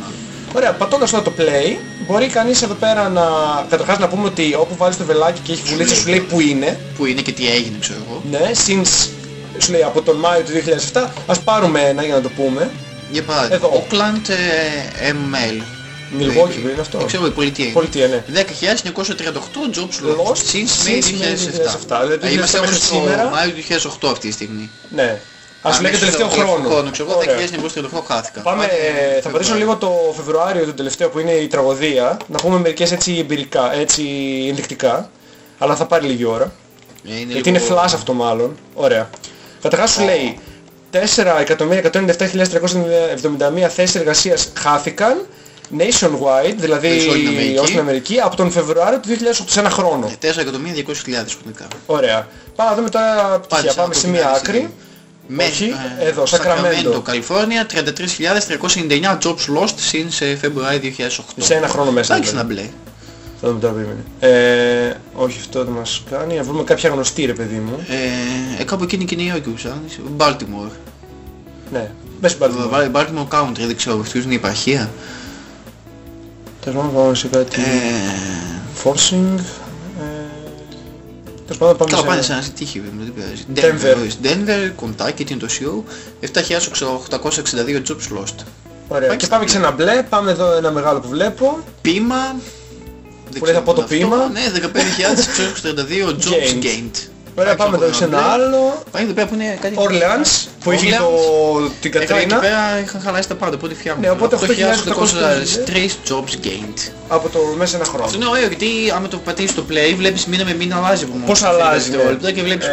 Ωραία, πατώντας εδώ το play, μπορεί κανείς εδώ πέρα να... Καταρχάς να πούμε ότι όπου βάλεις το βελάκι και έχεις βουλίτσα σου λέει που είναι. Που είναι και τι έγινε, ξέρω εγώ. Ναι, since σου λέει από τον Μάιο του 2007. Ας πάρουμε ένα για να το πούμε. Για παράδειγμα, Εδώ. Oakland ε, ML. Milwaukee δεν είναι αυτό. Δεν ξέρω, η πολιτεία είναι. Πολιτεία, ναι. 10.938 jobs Lost lost since May since May 2007. 2007. Δηλαδή, Ε, Είμαστε μέχρι όμως στο σήμερα. Μάιο του 2008 αυτή τη στιγμή. Ναι. Ας σου λέει και τελευταίο χρόνο. χρόνο, ξέρω εγώ, Ωραία. 10.938 χάθηκα. Πάμε, ε, θα πατήσω λίγο το Φεβρουάριο το τελευταίο που είναι η τραγωδία. Να πούμε μερικές έτσι εμπειρικά, έτσι ενδεικτικά. Αλλά θα πάρει λίγη ώρα. Ε, είναι Γιατί είναι λίγο- flash αυτό μάλλον. Ωραία. Καταρχάς σου λέει 4.197.371 θέσεις εργασίας χάθηκαν nationwide, δηλαδή Σε όλη την Αμερική. όλη την Αμερική, από τον Φεβρουάριο του 2008, σε ένα χρόνο. 4.200.000 χρονικά. Ωραία. Πάμε να δούμε τώρα πτυχία. Πάμε σε μία άκρη. Όχι, εδώ, Sacramento. Καλιφόρνια, 33.399 jobs lost since ε, February 2008. Σε ένα χρόνο μέσα. Εντάξει δηλαδή. να μπλε. Θα δούμε τώρα περίμενε. Ε, όχι αυτό δεν μας κάνει. Να βρούμε κάποια γνωστή ρε παιδί μου. Ε, ε, κάπου εκείνη και η Νέα Υόρκη ουσιαστικά. Baltimore. Ναι. Μπες στην Baltimore. Βα- Baltimore Country, δεν ξέρω, αυτούς είναι η επαρχία. Τέλος πάντων πάμε σε κάτι. Ε, Forcing. Ε, Τέλος πάντων πάμε Καλά πάνε σε... σε ένα τύχη βέβαια, δεν πειράζει. Denver. ορίστε. Denver, Kentucky, τι είναι το CEO. 7.862 jobs lost. Ωραία. Και πάμε και σε ένα μπλε. Πάμε εδώ ένα μεγάλο που βλέπω. Πείμα. δεν Που λέει ξέρω από το αυτό. ποίημα. Ναι, 15.632 jobs Gained. Gained. Ωραία Εντάξει, πάμε από εδώ σε ένα μπλε. άλλο. Πάει εδώ πέρα που είναι κάτι... Orleans που είχε Orleans. το... την Ε, καλά, εκεί Κατρίνα. πέρα είχαν χαλάσει τα πάντα, οπότε φτιάχνουν. Ναι, οπότε 8.803 jobs gained. Από το μέσα ένα χρόνο. Αυτό είναι ωραίο γιατί άμα το πατήσεις στο play βλέπεις μήνα με μήνα αλλάζει από μόνο. Πώς του, αλλάζει, τα ναι. δευτερόλεπτα και βλέπεις Ε,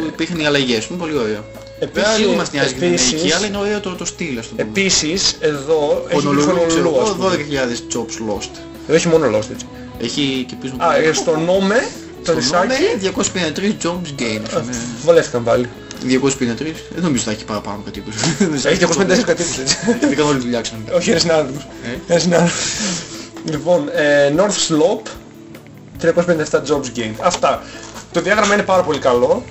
που υπήρχαν οι αλλαγές. Είναι πολύ ωραίο. Βέβαια Επίσης- λίγο μας νοιάζει και την επίσης- Αμερική, αλλά είναι ωραίο το, το στυλ ας το πούμε. Επίσης εδώ έχει Honolulu, Honolulu, ξέρω ας εγώ, πούμε. 12.000 jobs lost. Εδώ έχει μόνο Lost έτσι. Έχει και πίσω Α, ε, στο Νόμε, το στο νόμο, νησάκι, 253 jobs gained. Ναι. βολεύτηκαν πάλι. 253, δεν νομίζω θα έχει παραπάνω κατοίκους. Έχει 254 κατοίκους έτσι. Δεν κάνω όλη τη δουλειά ξέρω. Όχι, είναι συνάδελφος. Ε. Είναι συνάδελφος. Λοιπόν, ε, North Slope, 357 jobs gained. Αυτά. Το διάγραμμα είναι πάρα πολύ καλό.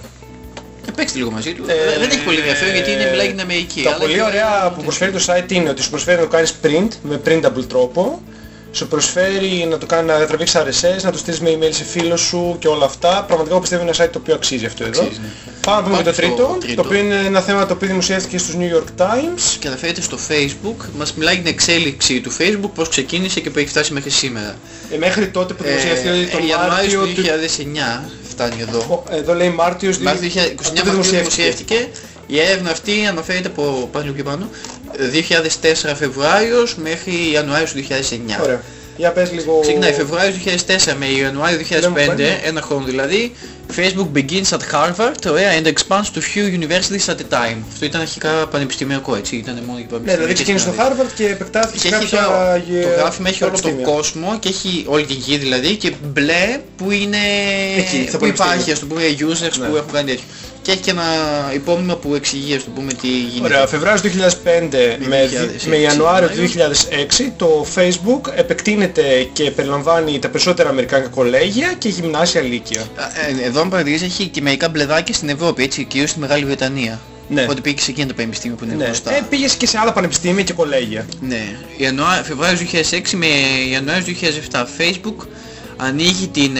Ε, Παίξτε λίγο μαζί τους. Ε, Δεν έχει πολύ ενδιαφέρον γιατί είναι μιλάει για την Αμερική. Τα αλλά πολύ έχει- ωραία που προσφέρει το site είναι ότι σου προσφέρει να το κάνεις print με printable τρόπο. Σου προσφέρει να το κάνει να τραβήξει RSS, να το στείλεις με email σε φίλο σου και όλα αυτά. Πραγματικά εγώ πιστεύω είναι ένα site το οποίο αξίζει αυτό εδώ. Αξίζει, ναι. Πάμε να πούμε Πάμε το τρίτο, στο τρίτο. το οποίο είναι ένα θέμα το οποίο δημοσιεύτηκε στους New York Times. και αναφέρεται στο Facebook, μας μιλάει για την εξέλιξη του Facebook, πώς ξεκίνησε και που έχει φτάσει μέχρι σήμερα. Ε, μέχρι τότε που δημοσιεύτηκε Ε, το Ιανουάριος Μάρτιο του του... 2009 φτάνει εδώ. Ο, Εδώ λέει Μάρτιος Μάρτιο 2029 Τότε Μαρτίου δημοσιεύτηκε. Η έρευνα αυτή αναφέρεται από πάνω πιο πάνω 2004 Φεβρουάριος μέχρι Ιανουάριο του 2009. Ωραία. Για πες λίγο... Ξεκινάει Φεβρουάριο 2004 με Ιανουάριο 2005, Δεν μου φαίνεται. ένα χρόνο δηλαδή. Facebook begins at Harvard, ωραία, and expands to few universities at a time. Αυτό ήταν αρχικά πανεπιστημιακό, έτσι, ήταν μόνο για Ναι, δηλαδή πανεπιστημιακές ξεκίνησε στο συνάδελφοι. Harvard και επεκτάθηκε Και σε έχει κάποια... τώρα, ε, το γράφημα έχει όλο τον πανεπιστήμια. κόσμο και έχει όλη την γη δηλαδή και μπλε που είναι Εκεί, στο που υπάρχει πανεπιστήμιο. ας το πούμε users Ναι. που έχουν κάνει τέτοιο. Και έχει και ένα υπόμνημα που εξηγεί ας το πούμε τι γίνεται. Ωραία, Φεβρουάριο του 2005 με, 2006, με Ιανουάριο του Ιανουάριο. 2006 το Facebook επεκτείνεται και περιλαμβάνει τα περισσότερα αμερικάνικα κολέγια και γυμνάσια λύκεια. Α, ε, Εδώ αν παρατηρείς έχει και μερικά μπλεδάκια στην Ευρώπη, έτσι, κυρίως στη Μεγάλη Βρετανία. Ναι. Οπότε πήγε σε εκείνα τα πανεπιστήμια που είναι Ναι. γνωστά. Ε, πήγες και σε άλλα πανεπιστήμια και κολέγια. Ναι. Ιανουά... Φεβρουάριος 2006 με Ιανουάριος 2007 Facebook ανοίγει την, ε,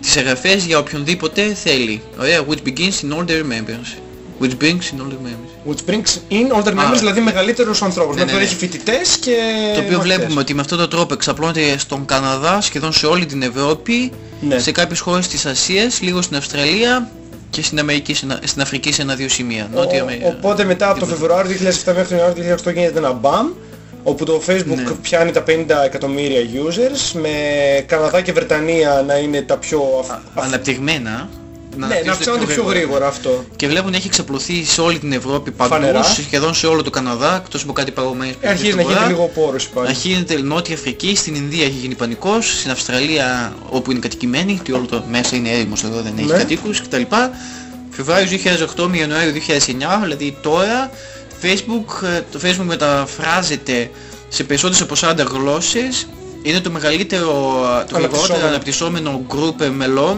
τις εγγραφές για οποιονδήποτε θέλει. Ωραία, which begins in older members. Which brings in older members. Which brings in older members, Α. δηλαδή μεγαλύτερους ανθρώπους. Ναι, Ναι, ναι, ναι. έχει φοιτητές και το οποίο μαθητές. βλέπουμε ότι με αυτόν τον τρόπο εξαπλώνεται στον Καναδά, σχεδόν σε όλη την Ευρώπη, Ναι. σε κάποιες χώρες της Ασίας, λίγο στην Αυστραλία και στην, Αμερική, σε ένα- στην Αφρική σε ένα-δύο σημεία. Νότια Ο- Αμερική. Οπότε μετά από το Φεβρουάριο 2007 μέχρι τον Ιανουάριο 2008 γίνεται ένα μπαμ όπου το Facebook Ναι. πιάνει τα 50 εκατομμύρια users με Καναδά και Βρετανία να είναι τα πιο... αυ- αυ- Αναπτυγμένα. ναι, να αυξάνονται πιο γρήγορα αυτό. Και βλέπουν έχει εξαπλωθεί σε όλη την Ευρώπη παντού, Φανερά. σχεδόν σε όλο το Καναδά, εκτός από κάτι παγωμένες Ε, Αρχίζει να γίνεται λίγο πόρος πάλι. Να γίνεται Νότια Αφρική, στην Ινδία έχει γίνει πανικός, στην Αυστραλία όπου είναι κατοικημένοι, γιατί όλο το μέσα είναι έρημος εδώ, δεν έχει Ναι. κατοίκους κτλ. Φεβρουάριο 2008 με Ιανουάριο 2009, δηλαδή τώρα, Facebook, ε, το Facebook μεταφράζεται σε περισσότερες από 40 γλώσσες, είναι το μεγαλύτερο, το Αναπτυσσόμενο. γρηγορότερο αναπτυσσόμενο group μελών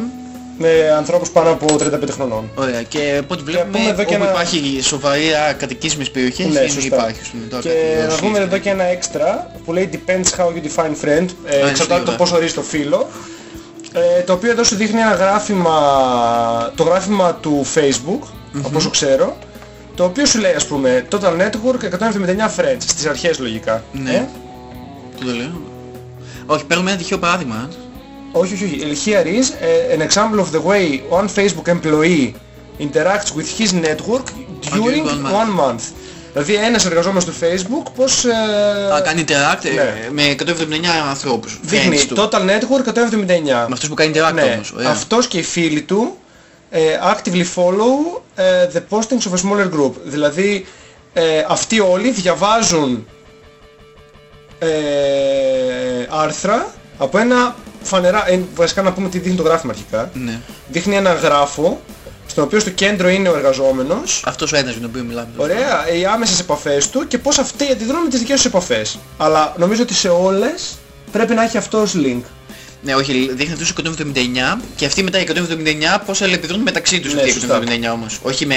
Με ανθρώπους πάνω από 35 χρονών. Ωραία και από ό,τι βλέπουμε πούμε εδώ όπου και ένα- υπάρχει σοβαρή κατοικίσιμες περιοχές Ναι, είναι σωστά. υπάρχει ας πούμε, τώρα Και κάτι να Ρωσία. δούμε εδώ και ένα έξτρα που λέει depends how you define friend. Ε, είναι εξαρτάται το σίγουρα. πώς ορίζεις το φύλλο. Ε, το οποίο εδώ σου δείχνει ένα γράφημα, το γράφημα του Facebook, από όσο ξέρω, το οποίο σου λέει ας πούμε Total Network 179 friends, στις αρχές λογικά. Ναι. Ε, Τι το λέω. Όχι, παίρνουμε ένα τυχαίο παράδειγμα. όχι, όχι, όχι. Here is uh, an example of the way one Facebook employee interacts with his network during one month. one month. Δηλαδή ένας εργαζόμενος του Facebook πώς ε, Α, κάνει interact ε, ναι. με 179 ανθρώπους. δείχνει friends του. Total Network 179. Με αυτούς που κάνει interact Ναι, όμως. Ωραία. αυτός και οι φίλοι του ε, actively follow ε, the postings of a smaller group. Δηλαδή ε, αυτοί όλοι διαβάζουν ε, άρθρα από ένα φανερά, ε, βασικά να πούμε τι δείχνει το γράφημα αρχικά. Ναι. Δείχνει ένα γράφο, στο οποίο στο κέντρο είναι ο εργαζόμενος, Αυτός ο ένας με τον οποίο μιλάμε. ωραία, οι άμεσες επαφές του και πώς αυτοί αντιδρούν με τις δικές τους επαφές. Αλλά νομίζω ότι σε όλες πρέπει να έχει αυτός ως link. Ναι, όχι, δείχνει αυτούς 179 και αυτοί μετά οι 179 πώς αλληλεπιδρούν μεταξύ τους Ναι, αυτοί οι σωστά. 179 όμως. Όχι με...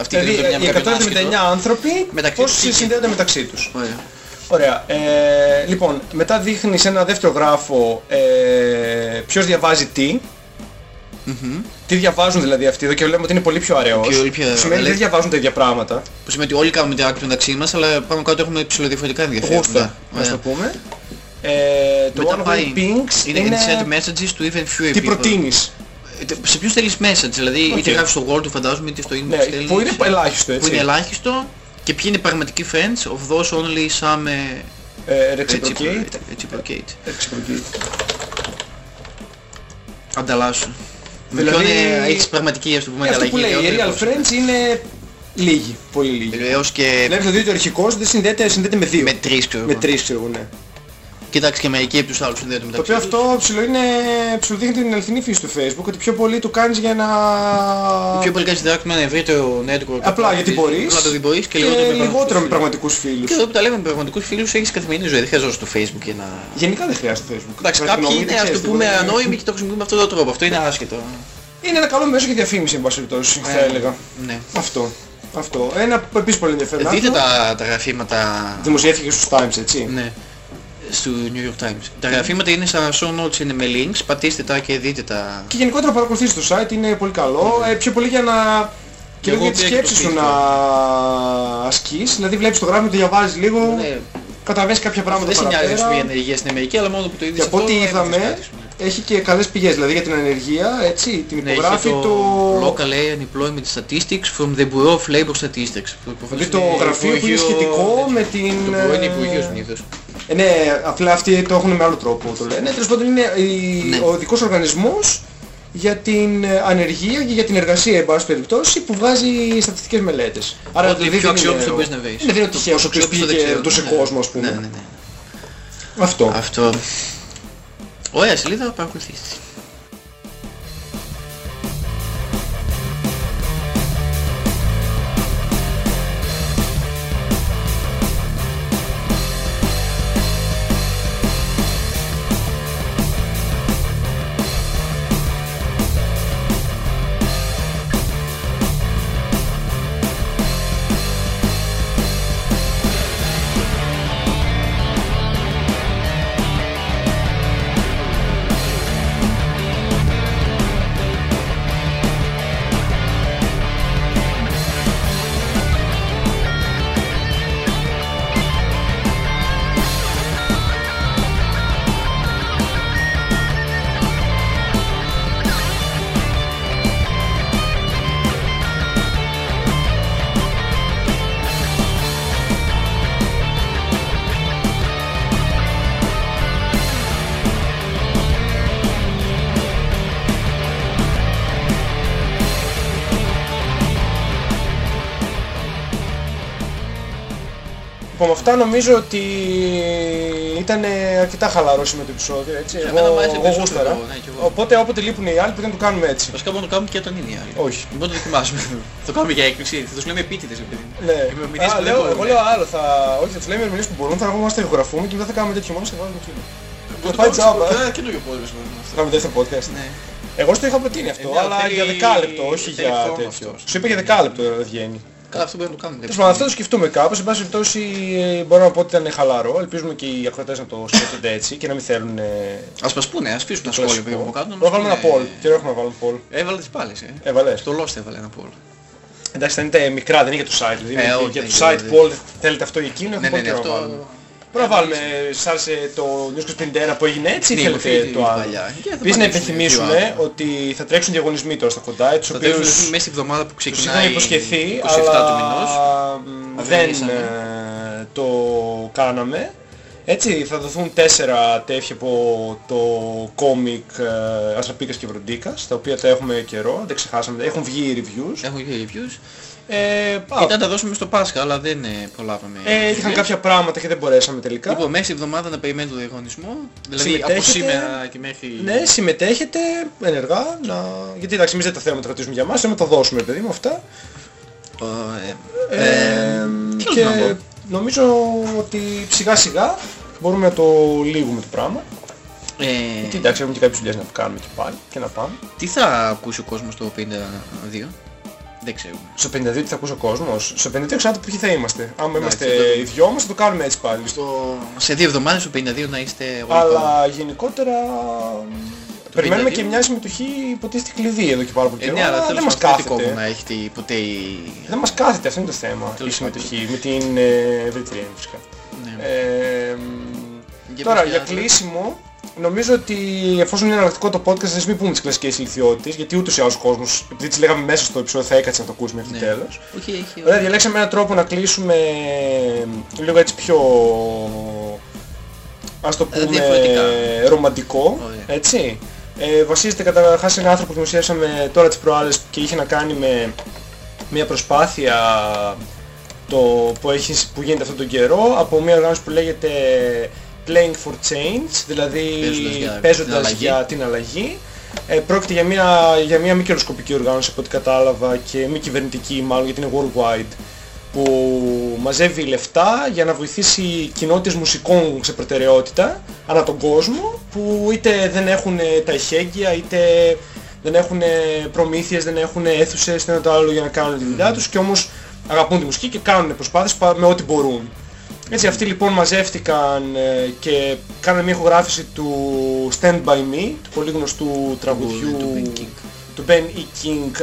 Αυτοί οι Δηλαδή 179 με οι κάποιον 179 άσχετο. άνθρωποι Μεταξύ πώς τους, τι συνδέονται μεταξύ τους. Ωραία. Ωραία. Ε, λοιπόν, μετά δείχνει σε ένα δεύτερο γράφο ε, ποιος διαβάζει τι. Τι διαβάζουν δηλαδή αυτοί εδώ και βλέπουμε ότι είναι πολύ πιο αραιός. Πολύ πιο- Που σημαίνει ότι λέει- δεν διαβάζουν τα ίδια πράγματα. Που σημαίνει ότι όλοι κάνουμε την άκρη μεταξύ μας, αλλά πάμε κάτω έχουμε ψηλοδιαφορετικά ενδιαφέροντα. Γούστα, ας Ωραία. το πούμε. Ε, το Μετά one of πάει, the pinks είναι, είναι, send messages to even fewer τι people. προτείνεις; Ε, Σε ποιους στέλνεις message, δηλαδή Οκ. είτε γράφεις στο Word του φαντάζομαι είτε στο inbox Ναι, στέλνεις. που είναι ελάχιστο έτσι. που είναι ελάχιστο και ποιοι είναι οι πραγματικοί friends of those only some ε, Ε, reciprocate. reciprocate. Reciprocate. Ανταλλάσσουν. Με Δηλαδή, ποιον ε, έχεις πραγματική ας το πούμε Ε, Αυτό που λέει, ανταλλαγή. οι και real όχι, friends είναι λίγοι, πολύ λίγοι. Έως και Βλέπεις δηλαδή ότι ο αρχικός δεν συνδέεται, συνδέεται με δύο. με τρεις ξέρω Με εγώ. τρεις ξέρω εγώ, ναι. Κοιτάξτε και μερικοί από τους άλλους συνδέονται Το μεταξύ οποίο τους. αυτό ψηλό είναι, ψηλοδείχνει την αληθινή φύση του Facebook, ότι πιο πολύ το κάνεις για να... Πιο πολύ κάνεις interact με ένα ευρύτερο network. Απλά γιατί μπορείς Απλά γιατί μπορείς και και λιγότερο με λιγότερο με πραγματικούς πραγματικούς φίλους. Και εδώ που τα λέμε με πραγματικούς φίλους έχεις καθημερινή ζωή, δεν χρειάζεσαι στο facebook για να... Γενικά δεν χρειάζεται Facebook. Εντάξει, Πρέπει να κάποιοι νομίζετε, είναι ας το ξέρεις, πούμε μπορεί- ανόημοι και το χρησιμοποιούν με αυτόν τον τρόπο. Αυτό είναι άσχετο. Είναι ένα καλό μέσο για διαφήμιση, εν πάση περιπτώσει, θα Ε, έλεγα. Ναι. Αυτό. Αυτό. Ένα επίσης πολύ ενδιαφέρον Δείτε άρθρο. τα, τα γραφήματα Δημοσιεύθηκε στους Times, έτσι. ναι, στο New York Times. Τα γραφήματα είναι στα show notes, είναι με links, πατήστε τα και δείτε τα... Και γενικότερα παρακολουθείς το site, είναι πολύ καλό. Ε, πιο πολύ για να... Και λίγο εγώ για τις πήγα και σκέψεις το σου να feedback. ασκείς. Δηλαδή βλέπεις το γράμμα, το διαβάζεις λίγο, Ναι, καταλαβαίνεις κάποια πράγματα δεν σε νοιάζει ας πούμε, η παραπέρα. ενεργεία στην Αμερική, αλλά μόνο που το είδες Και από ό,τι αυτό, είδαμε, έμαθες κάτι, ας πούμε. έχει και καλές πηγές. Δηλαδή για την ανεργία, έτσι, την Ναι, υπογράφει έχει το... Local Unemployment Statistics from the Bureau of Labor Statistics. που Δηλαδή προφανώς το είναι γραφείο που είναι Υπουργείο- σχετικό με την... Το Bureau είναι ε, Υπουργείο συνήθως. Ε, ναι, απλά αυτοί το έχουν με άλλο τρόπο το λένε. Τέλος πάντων είναι η- Ναι. ο ειδικός οργανισμός για την ε, ανεργία και για την εργασία, εν πάση περιπτώσει, που βγάζει στατιστικές μελέτες. Ό,τι δηλαδή πιο δεν αξιόπιστο είναι- μπορείς να βρεις. Είναι δεν είναι Το τυχαίο πόσο ο οποίος αξιόπιστο δεν πήγε ξέρω. το σε Ναι. κόσμο, ας πούμε. Ναι, ναι, ναι. Αυτό. Αυτό. Ωραία σελίδα, παρακολουθήστε. Λοιπόν, με αυτά νομίζω ότι ήταν αρκετά χαλαρό σήμερα το επεισόδιο, έτσι. Εμένα μου άρεσε εγώ περισσότερο, γούσταρα. ναι, κι εγώ. Οπότε όποτε λείπουν οι άλλοι πρέπει να το κάνουμε έτσι. Βασικά μπορούμε να το κάνουμε και όταν είναι οι άλλοι. Όχι. Μπορούμε να το δοκιμάσουμε. *laughs* το κάνουμε για έκπληξη. Θα τους λέμε επίτηδες επειδή. Ναι. Και με μηνύσεις Α, που δεν λέω, μπορούμε. εγώ λέω άλλο. Θα... Όχι, θα τους λέμε ερμηνείς που μπορούν, θα βγούμε, θα ηχογραφούμε και μετά θα κάνουμε τέτοιο μόνο θα βάλουμε εκείνο. Θα πάει τζάμπα. Ε, καινούριο πόδι μπορούμε αυτό. Θα κάνουμε δεύτερο podcast. Ναι. Εγώ στο είχα προτείνει αυτό, Ε, ναι, αλλά θέλει- για δεκάλεπτο, όχι θέλει για χρόνο τέτοιο. αυτός. Σου είπα για δεκάλεπτο δεν βγαίνει. Καλά, αυτό μπορούμε να το κάνουμε. Τέλος πάντων, αυτό το σκεφτούμε κάπως. Εν πάση περιπτώσει, ε, μπορώ να πω ότι ήταν χαλαρό. Ελπίζουμε και οι ακροτές να το σκέφτονται έτσι και να μην θέλουν. ε, Ας μας πούνε, ας αφήσουν τα το σχόλια κλασικό. που από κάτω. να Μπορούμε να μας βάλουμε ένα πούνε. poll. Τι έχουμε να βάλουμε poll. Έβαλε τις πάλες, ε. Έβαλες. Στο Lost έβαλε ένα poll. Εντάξει, θα είναι μικρά, δεν είναι για το site. Δηλαδή, Ε, είναι όχι, για το δεν site είναι, poll θέλετε αυτό ή εκείνο. Ναι, έχουμε ναι, πολύ ναι, καιρό να αυτό... βάλουμε. Μπορούμε να βάλουμε, σ' άρεσε το News 51 που έγινε έτσι ή Ναι, θέλετε αυτή το είναι άλλο. παλιά. Και θα Επίσης να πατήσουμε υπενθυμίσουμε δύο άτομα. ότι θα τρέξουν διαγωνισμοί τώρα στα κοντά, τους Θα τρέξουμε οποίους μέσα στη εβδομάδα που τους ξεκινάει είχαμε υποσχεθεί, 27 αλλά του μηνός. μ, δεν Αυγανίσαμε. ε, το κάναμε. Έτσι θα δοθούν τέσσερα τέτοια από το κόμικ ε, Αστραπίκας και Βροντίκας, τα οποία τα έχουμε καιρό, δεν ξεχάσαμε, έχουν βγει reviews. Έχουν και reviews. Ε, α, Ήταν να τα δώσουμε στο Πάσχα, αλλά δεν ε, προλάβαμε. ε, είχαν κάποια πράγματα και δεν μπορέσαμε τελικά. Λοιπόν, μέσα εβδομάδα να περιμένετε τον διαγωνισμό. Δηλαδή από Συμμετέχετε. σήμερα και μέχρι... Ναι, συμμετέχετε ενεργά, να... γιατί εντάξει εμείς δεν τα θέλουμε να τα κρατήσουμε για μας, θέλουμε να τα δώσουμε παιδί μου αυτά. Ε, ε, Ε, τι και άλλο να πω. νομίζω ότι σιγά σιγά μπορούμε να το λύγουμε το πράγμα. ε, Γιατί εντάξει έχουμε και κάποιες δουλειές να κάνουμε και πάλι και να πάμε. τι θα ακούσει ο κόσμος στο 52. Δεν ξέρουμε. Στο 52 τι θα ακούσει ο κόσμος; Στο 52 εξάρτητα ποιοι θα είμαστε. Αν είμαστε αυτό το- οι δυο μας θα το κάνουμε έτσι πάλι. Στο... Σε δύο εβδομάδες στο 52 να είστε όλοι πάνω. Αλλά γενικότερα περιμένουμε 52. και μια συμμετοχή υποτίθεται κλειδί εδώ και πάρα πολύ Ε, καιρό. ναι, αλλά αλλά τέλος δεν μας πάντων δεν κόβω κάθεται. να έχετε ποτέ η... Δεν μας κάθεται, αυτό είναι το θέμα. Η Τέλος συμμετοχή με την ε, ευρύτερη έννοια φυσικά. Ναι. Ε, Για τώρα, πες για και άλλα. κλείσιμο, νομίζω ότι εφόσον είναι εναλλακτικό το podcast, δεν μην πούμε τις κλασικές ηλικιότητες, γιατί ούτως ή άλλως ο κόσμος, επειδή τις λέγαμε μέσα στο επεισόδιο, θα έκατσε να το ακούσει μέχρι το Ναι. τέλος. Όχι, έχει... Ωραία, διαλέξαμε έναν τρόπο να κλείσουμε λίγο έτσι πιο, ας το Ε, πούμε, διαφορετικά. ρομαντικό, Ωραία. έτσι. Ε, βασίζεται καταρχάς σε έναν άνθρωπο που δημοσιεύσαμε τώρα τις προάλλες και είχε να κάνει με μια προσπάθεια το, που, έχει, που γίνεται αυτόν τον καιρό από μια οργάνωση που λέγεται Playing for Change, δηλαδή Παίζοντας για παίζοντας την αλλαγή. για την αλλαγή. Ε, πρόκειται για μια, για μια μη κερδοσκοπική οργάνωση από ό,τι κατάλαβα και μη κυβερνητική μάλλον γιατί είναι worldwide που μαζεύει λεφτά για να βοηθήσει κοινότητες μουσικών σε προτεραιότητα ανά τον κόσμο που είτε δεν έχουν τα ηχέγγυα είτε δεν έχουν προμήθειες, δεν έχουν αίθουσες, δεν είναι το άλλο για να κάνουν τη δουλειά τους και όμως αγαπούν τη μουσική και κάνουν προσπάθειες πα- με ό,τι μπορούν. Έτσι αυτοί λοιπόν μαζεύτηκαν ε, και κάνανε μια ηχογράφηση του Stand By Me, του πολύ γνωστού τραγουδιού του Ben King. του Ben E. King,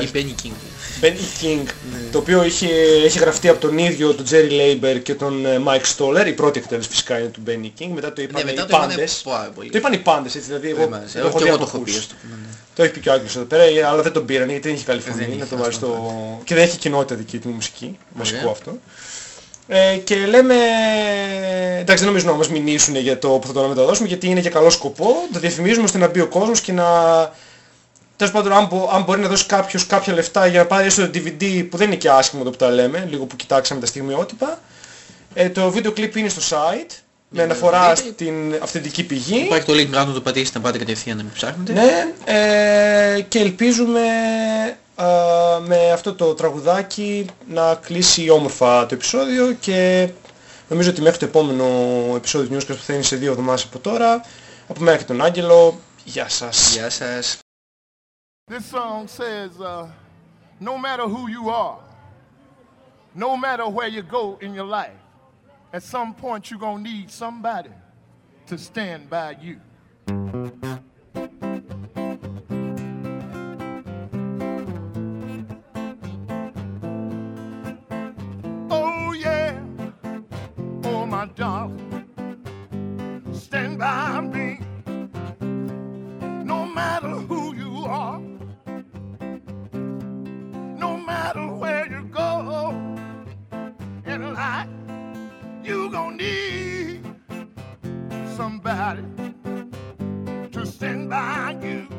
ε, Η Benny King. Ben E. King, το οποίο είχε, έχει γραφτεί από τον ίδιο τον Jerry Leiber και τον ε, Mike Stoller, η πρώτη εκτέλεση φυσικά είναι του Ben E. King, μετά το είπαν Ναι, μετά οι το είπανε πάντες. πάρα πολύ. Το είπαν οι πάντες, έτσι, δηλαδή εγώ, μ' άρεσε. εγώ Εγώ έχω και δει εγώ το από έχω πει. ακούς. ας το πούμε, ναι. Το έχει πει και ο Άγγλος εδώ πέρα, ε, αλλά δεν τον πήραν γιατί δεν είχε καλή φωνή δεν να είχε, το βάλει αυτό, στο... Και δεν έχει κοινότητα δική του μουσική, βασικό Ωραία. αυτό. Ε, και λέμε, εντάξει δεν νομίζω να μας μηνύσουν για το που θα το μεταδώσουμε γιατί είναι για καλό σκοπό, το διαφημίζουμε ώστε να μπει ο κόσμος και να... Τέλος πάντων, αν, μπο- αν μπορεί να δώσει κάποιος κάποια λεφτά για να πάρει έστω το DVD που δεν είναι και άσχημο το που τα λέμε, λίγο που κοιτάξαμε τα στιγμιότυπα, ε, το βίντεο κλιπ είναι στο site, με να αναφορά δείτε. στην αυθεντική πηγή. Υπάρχει το link να το πατήσετε να πάτε κατευθείαν να μην ψάχνετε. Ναι, ε, και ελπίζουμε ε, με αυτό το τραγουδάκι να κλείσει όμορφα το επεισόδιο και νομίζω ότι μέχρι το επόμενο επεισόδιο του Newscast που θα είναι σε δύο εβδομάδες από τώρα, από μένα και τον Άγγελο, γεια σας. Γεια σας. This song says, uh, no matter who you are, no matter where you go in your life, at some point you're going to need somebody to stand by you. My darling. Stand by me no matter who you are, no matter where you go in life, you gonna need somebody to stand by you.